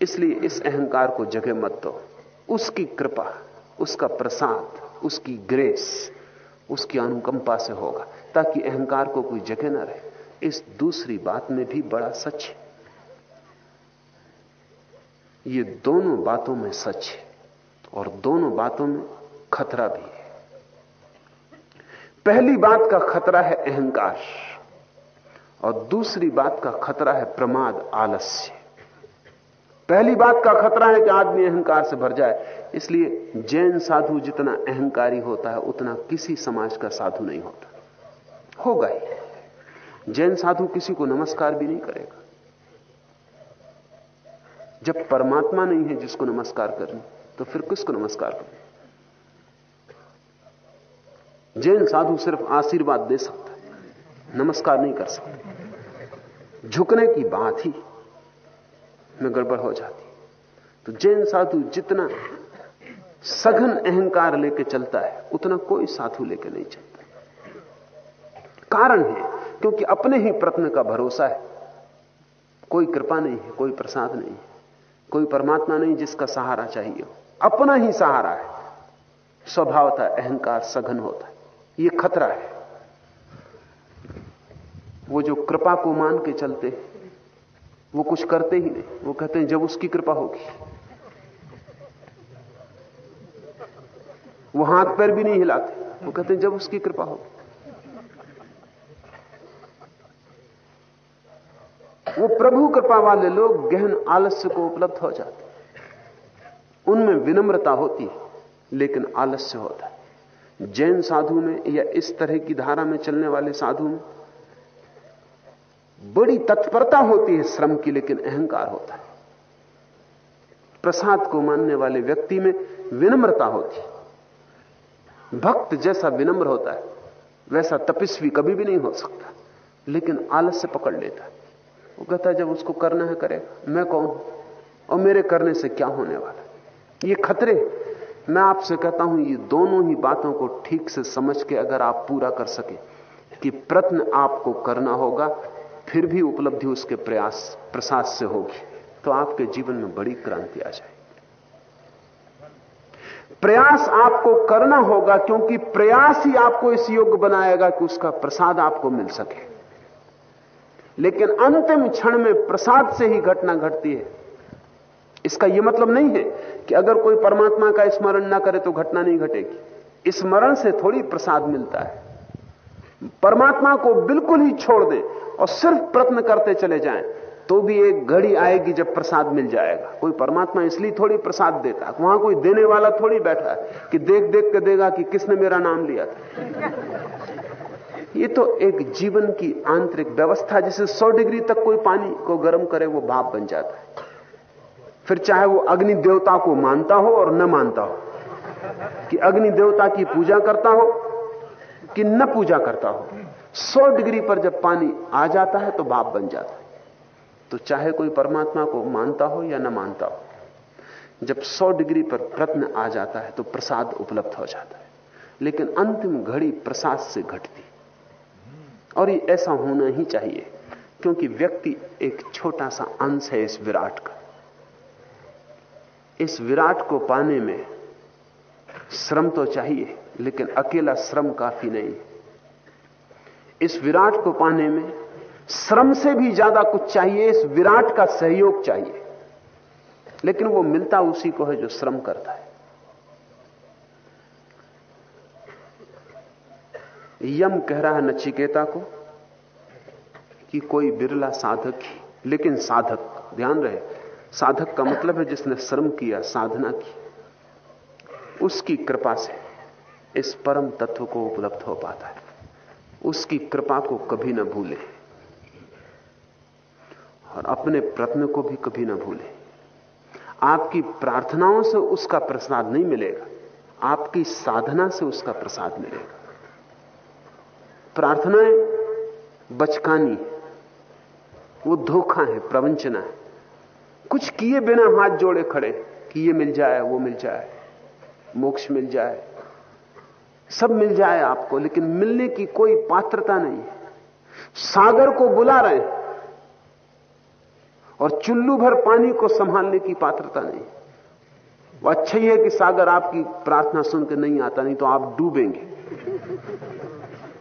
Speaker 3: इसलिए इस अहंकार को जगह मत दो। उसकी कृपा, उसका प्रसाद, उसकी ग्रेस, उसकी अनुकंपा से होगा, ताकि अहंकार को कोई जगह ना रहे। इस दूसरी बात में भी बड़ा सच है। ये दोनों बातों में सच है, और दोनों बातों में खतरा भी है। पहली बात का खतरा है अहंकार और दूसरी बात का खतरा है प्रमाद आलस्य। पहली बात का खतरा है कि आदमी अहंकार से भर जाए, इसलिए जैन साधु जितना अहंकारी होता है, उतना किसी समाज का साधु नहीं होता। होगा ही। जैन साधु किसी को नमस्कार भी नहीं करेगा। जब परमात्मा नहीं है जिसको नमस्कार करनी तो फिर किसको नमस्कार करना? जैन साधु सिर्फ़ आशीर्वाद दे सकता है, नमस्कार नहीं कर सकता। झुकने की बात ही में गड़बड़ हो जाती तो जैन साधु जितना सघन अहंकार लेके चलता है, उतना कोई साधु लेके नहीं चलता। कारण है, क्योंकि अपने ही प्रत्न का भरोसा है। कोई कृपा नहीं है, कोई प्रसाद नहीं है, कोई परमात्मा नहीं जिसका सहारा चाहिए अपना ही सहारा है। स्वभावता अहंकार सघन होता है। ये खतरा है। वो जो कृपा को मान के चलते वो कुछ करते ही नहीं। वो कहते हैं, जब उसकी कृपा होगी। वो हाथ पैर भी नहीं हिलाते। वो कहते हैं, जब उसकी कृपा होगी। वो प्रभु कृपा वाले लोग गहन आलस्य को उपलब्ध हो जाते उनमें विनम्रता होती है, लेकिन आलस्य होता है। जैन साधु में या इस तरह की धारा में चलने वाले साधु में बड़ी तत्परता होती है श्रम की, लेकिन अहंकार होता है। प्रसाद को मानने वाले व्यक्ति में विनम्रता होती है। भक्त जैसा विनम्र होता है, वैसा तपस्वी कभी भी नहीं हो सकता, लेकिन आलस से पकड़ लेता है। वो कहता है, जब उसको करना है, करेगा। मैं कौन? और मेरे करने से क्या होने वाला ये खतरे मैं आपसे कहता हूँ, ये दोनों ही बातों को ठीक से समझ के अगर आप पूरा कर सके कि प्रत्न आपको करना होगा, फिर भी उपलब्धि उसके प्रयास, प्रसाद से होगी। तो आपके जीवन में बड़ी क्रांति आ जाएगी। प्रयास आपको करना होगा, क्योंकि प्रयास ही आपको इस योग्य बनाएगा कि उसका प्रसाद आपको मिल सके। लेकिन अंतिम क्षण में प्रसाद से ही घटना घटती है। इसका यह मतलब नहीं है कि अगर कोई परमात्मा का स्मरण ना करे तो घटना नहीं घटेगी। स्मरण से थोड़ी प्रसाद मिलता है। परमात्मा को बिल्कुल ही छोड़ दें और सिर्फ़ प्रत्न करते चले जाएँ तो भी एक घड़ी आएगी जब प्रसाद मिल जाएगा। कोई परमात्मा इसलिए थोड़ी प्रसाद देता है, वहाँ कोई देने वाला थोड़ी बैठा है कि देख देख के देगा कि किसने मेरा नाम लिया था। ये तो एक जीवन की आंतरिक व्यवस्था, जिसे 100 डिग्री तक कोई पानी को गर्म करे, वो भाप बन जाता है। फिर चाहे वो अग्नि देवता को मानता हो और न मानता हो, कि अग्नि देवता की पूजा करता हो कि न पूजा करता हो। 100 डिग्री पर जब पानी आ जाता है तो बाप बन जाता है। तो चाहे कोई परमात्मा को मानता हो या न मानता हो, जब 100 डिग्री पर प्रत्न आ जाता है तो प्रसाद उपलब्ध हो जाता है। लेकिन अंतिम घड़ी प्रसाद से घटती और ये ऐसा होना ही चाहिए, क्योंकि व्यक्ति एक छोटा सा अंश है इस विराट का। इस विराट को पाने में श्रम तो चाहिए, लेकिन अकेला श्रम काफ़ी नहीं। इस विराट को पाने में श्रम से भी ज़्यादा कुछ चाहिए, इस विराट का सहयोग चाहिए, लेकिन वो मिलता उसी को है जो श्रम करता है। यम कह रहा है नचिकेता को कि कोई बिरला साधक ही, लेकिन साधक, ध्यान रहे साधक का मतलब है जिसने श्रम किया, साधना की। उसकी कृपा से इस परम तत्व को उपलब्ध हो पाता है। उसकी कृपा को कभी ना भूले। और अपने प्रत्न को भी कभी ना भूले। आपकी प्रार्थनाओं से उसका प्रसाद नहीं मिलेगा। आपकी साधना से उसका प्रसाद मिलेगा। प्रार्थनाएँ बचकानी वो धोखा है, प्रवंचना है। कुछ किए बिना हाथ जोड़े खड़े। कि ये मिल जाए, वो मिल जाए। मोक्ष मिल जाए। सब मिल जाए आपको, लेकिन मिलने की कोई पात्रता नहीं। सागर को बुला रहे और चुल्लू भर पानी को संभालने की पात्रता नहीं। वो अच्छा ही है कि सागर आपकी प्रार्थना सुनकर नहीं आता, नहीं तो आप डूबेंगे।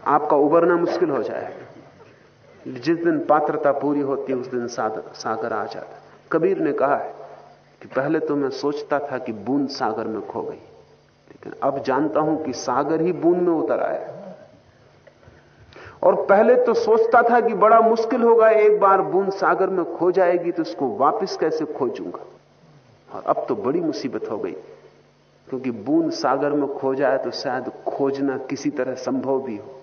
Speaker 3: आपका उबरना मुश्किल हो जाएगा जिस दिन पात्रता पूरी होती है, उस दिन सागर आ जाता कबीर ने कहा है कि पहले तो मैं सोचता था कि बूंद सागर में खो गई, लेकिन अब जानता हूँ कि सागर ही बूंद में उतर आया और पहले तो सोचता था कि बड़ा मुश्किल होगा, एक बार बूंद सागर में खो जाएगी तो उसको वापस कैसे खोजूँगा। और अब तो बड़ी मुसीबत हो गई, क्योंकि बूंद सागर में खो जाए तो शायद खोजना किसी तरह संभव भी हो।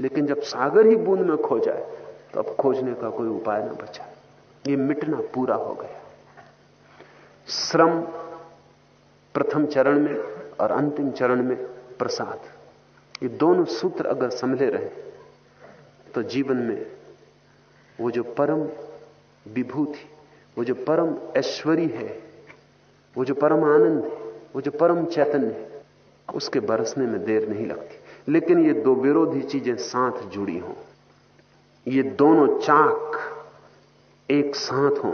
Speaker 3: लेकिन जब सागर ही बूंद में खो जाए तो अब खोजने का कोई उपाय ना बचा। ये मिटना पूरा हो गया। श्रम प्रथम चरण में और अंतिम चरण में प्रसाद। ये दोनों सूत्र अगर संभले रहे तो जीवन में वो जो परम विभूति, वो जो परम ऐश्वरी है, वो जो परम आनंद है, वो जो परम चैतन्य है, उसके बरसने में देर नहीं लगती। लेकिन ये दो विरोधी चीज़ें साथ जुड़ी हों। ये दोनों चाक एक साथ हो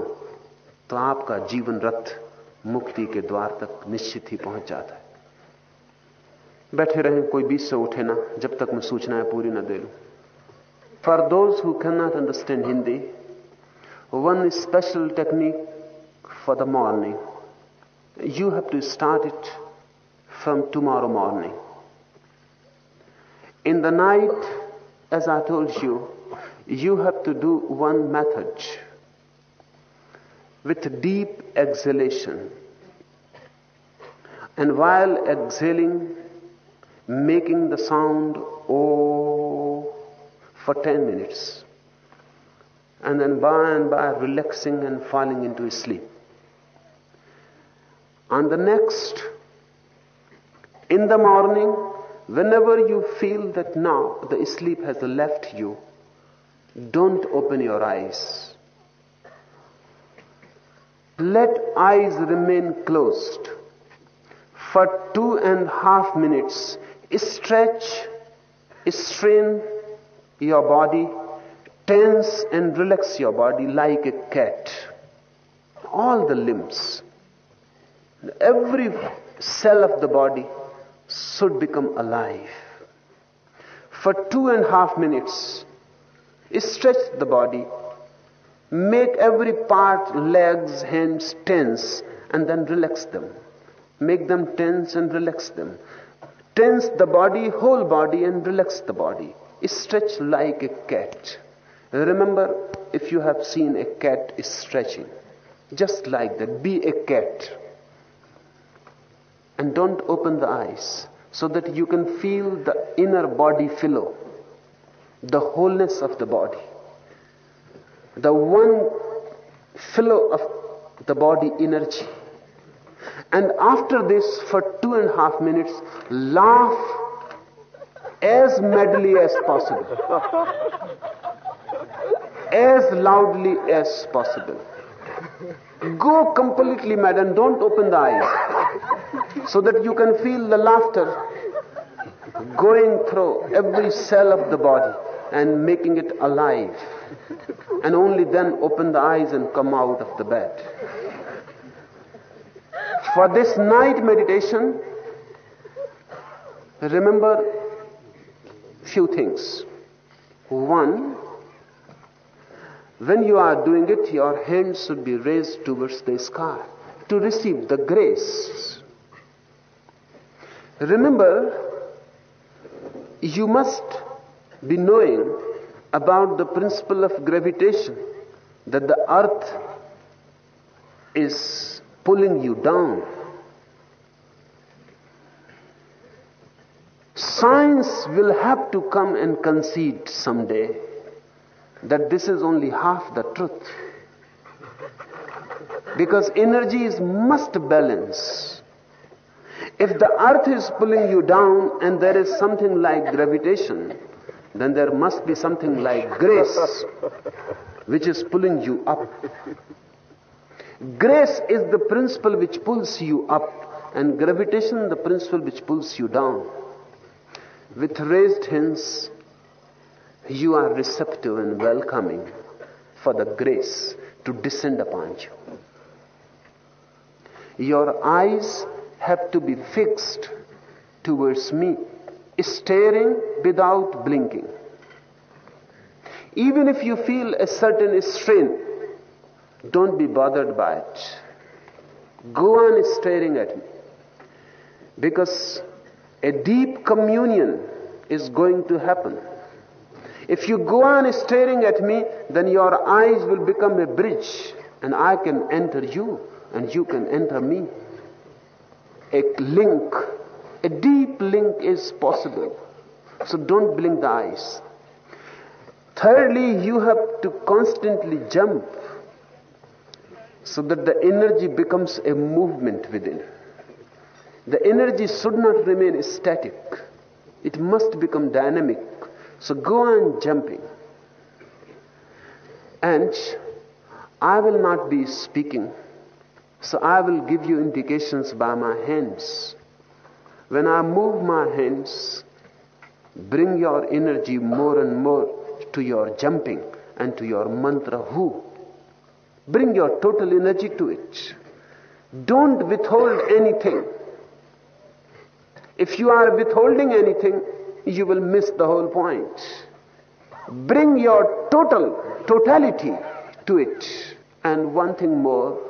Speaker 3: तो आपका जीवन रथ मुक्ति के द्वार तक निश्चित ही पहुँच जाता है। बैठे रहें, कोई बीच से उठे ना, जब तक मैं सूचनाएँ पूरी ना दे लू। For those who can not understand Hindi one special technique for the morning you have to start it from tomorrow morning in the night as I told you you have to do one method. With deep exhalation. And while exhaling, making the sound oh for 10 minutes. And then by and by relaxing and falling into sleep. On the next, in the morning, Whenever you feel that now the sleep has left you, don't open your eyes. Let eyes remain closed. For two and a half minutes, stretch, strain your body, tense and relax your body like a cat. All the limbs, every cell of the body should become alive. For two and a half minutes, stretch the body, make every part, legs, hands tense, and then relax them. Make them tense and relax them. Tense the body, whole body, and relax the body. Stretch like a cat. Remember, if you have seen a cat stretching, just like that, be a cat and don't open the eyes so that you can feel the inner body flow, the wholeness of the body, the one flow of the body energy. And after this, for two and a half minutes, laugh as madly as possible, as loudly as possible. Go completely mad and don't open the eyes so that you can feel the laughter going through every cell of the body and making it alive. And only then open the eyes and come out of the bed. For this night meditation, remember few things. One, when you are doing it, your hands should be raised towards the sky to receive the grace. Remember, you must be knowing about the principle of gravitation, that the earth is pulling you down. Science will have to come and concede someday that this is only half the truth. Because energies must balance. If the earth is pulling you down and there is something like gravitation, then there must be something like grace, which is pulling you up. Grace is the principle which pulls you up, and gravitation the principle which pulls you down. With raised hands, you are receptive and welcoming for the grace to descend upon you. Your eyes have to be fixed towards me, staring without blinking. Even if you feel a certain strain, don't be bothered by it. Go on staring at me. Because a deep communion is going to happen. If you go on staring at me, then your eyes will become a bridge, and I can enter you, and you can enter me. A link, a deep link is possible. So don't blink the eyes. Thirdly, you have to constantly jump so that the energy becomes a movement within. The energy should not remain static. It must become dynamic. So go on jumping. And I will not be speaking. So I will give you indications by my hands. When I move my hands, bring your energy more and more to your jumping and to your mantra who. Bring your total energy to it. Don't withhold anything. If you are withholding anything, you will miss the whole point. Bring your total, totality to it. And one thing more.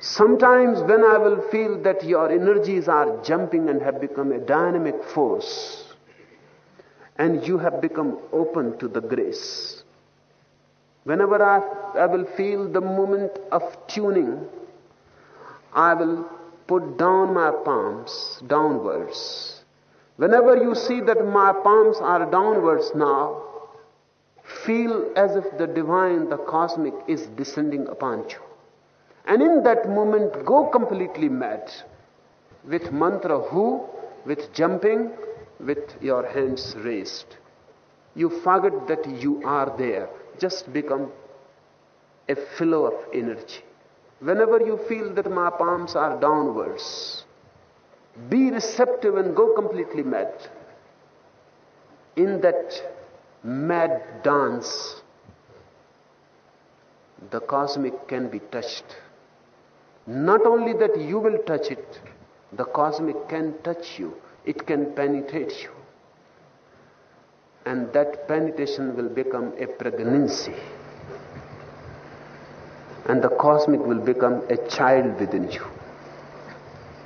Speaker 3: Sometimes when I will feel that your energies are jumping and have become a dynamic force, and you have become open to the grace. Whenever I, I will feel the moment of tuning, I will put down my palms downwards. Whenever you see that my palms are downwards now, feel as if the divine, the cosmic is descending upon you. And in that moment, go completely mad with mantra who, with jumping, with your hands raised. You forget that you are there. Just become a flow of energy. Whenever you feel that my palms are downwards, be receptive and go completely mad. In that mad dance, the cosmic can be touched. Not only that you will touch it, the cosmic can touch you, it can penetrate you. And that penetration will become a pregnancy. And the cosmic will become a child within you.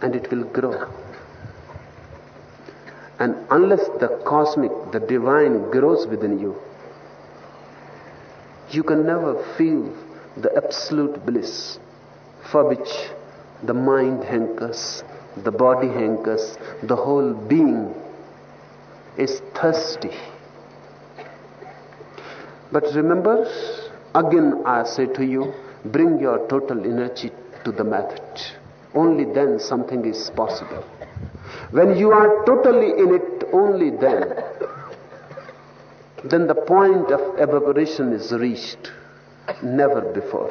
Speaker 3: And it will grow. And unless the cosmic the divine grows within you you can never feel the absolute bliss for which the mind hankers the body hankers the whole being is thirsty but remember again i say to you Bring your total energy to the method. Only then something is possible. When you are totally in it, only then, then the point of evaporation is reached, never before.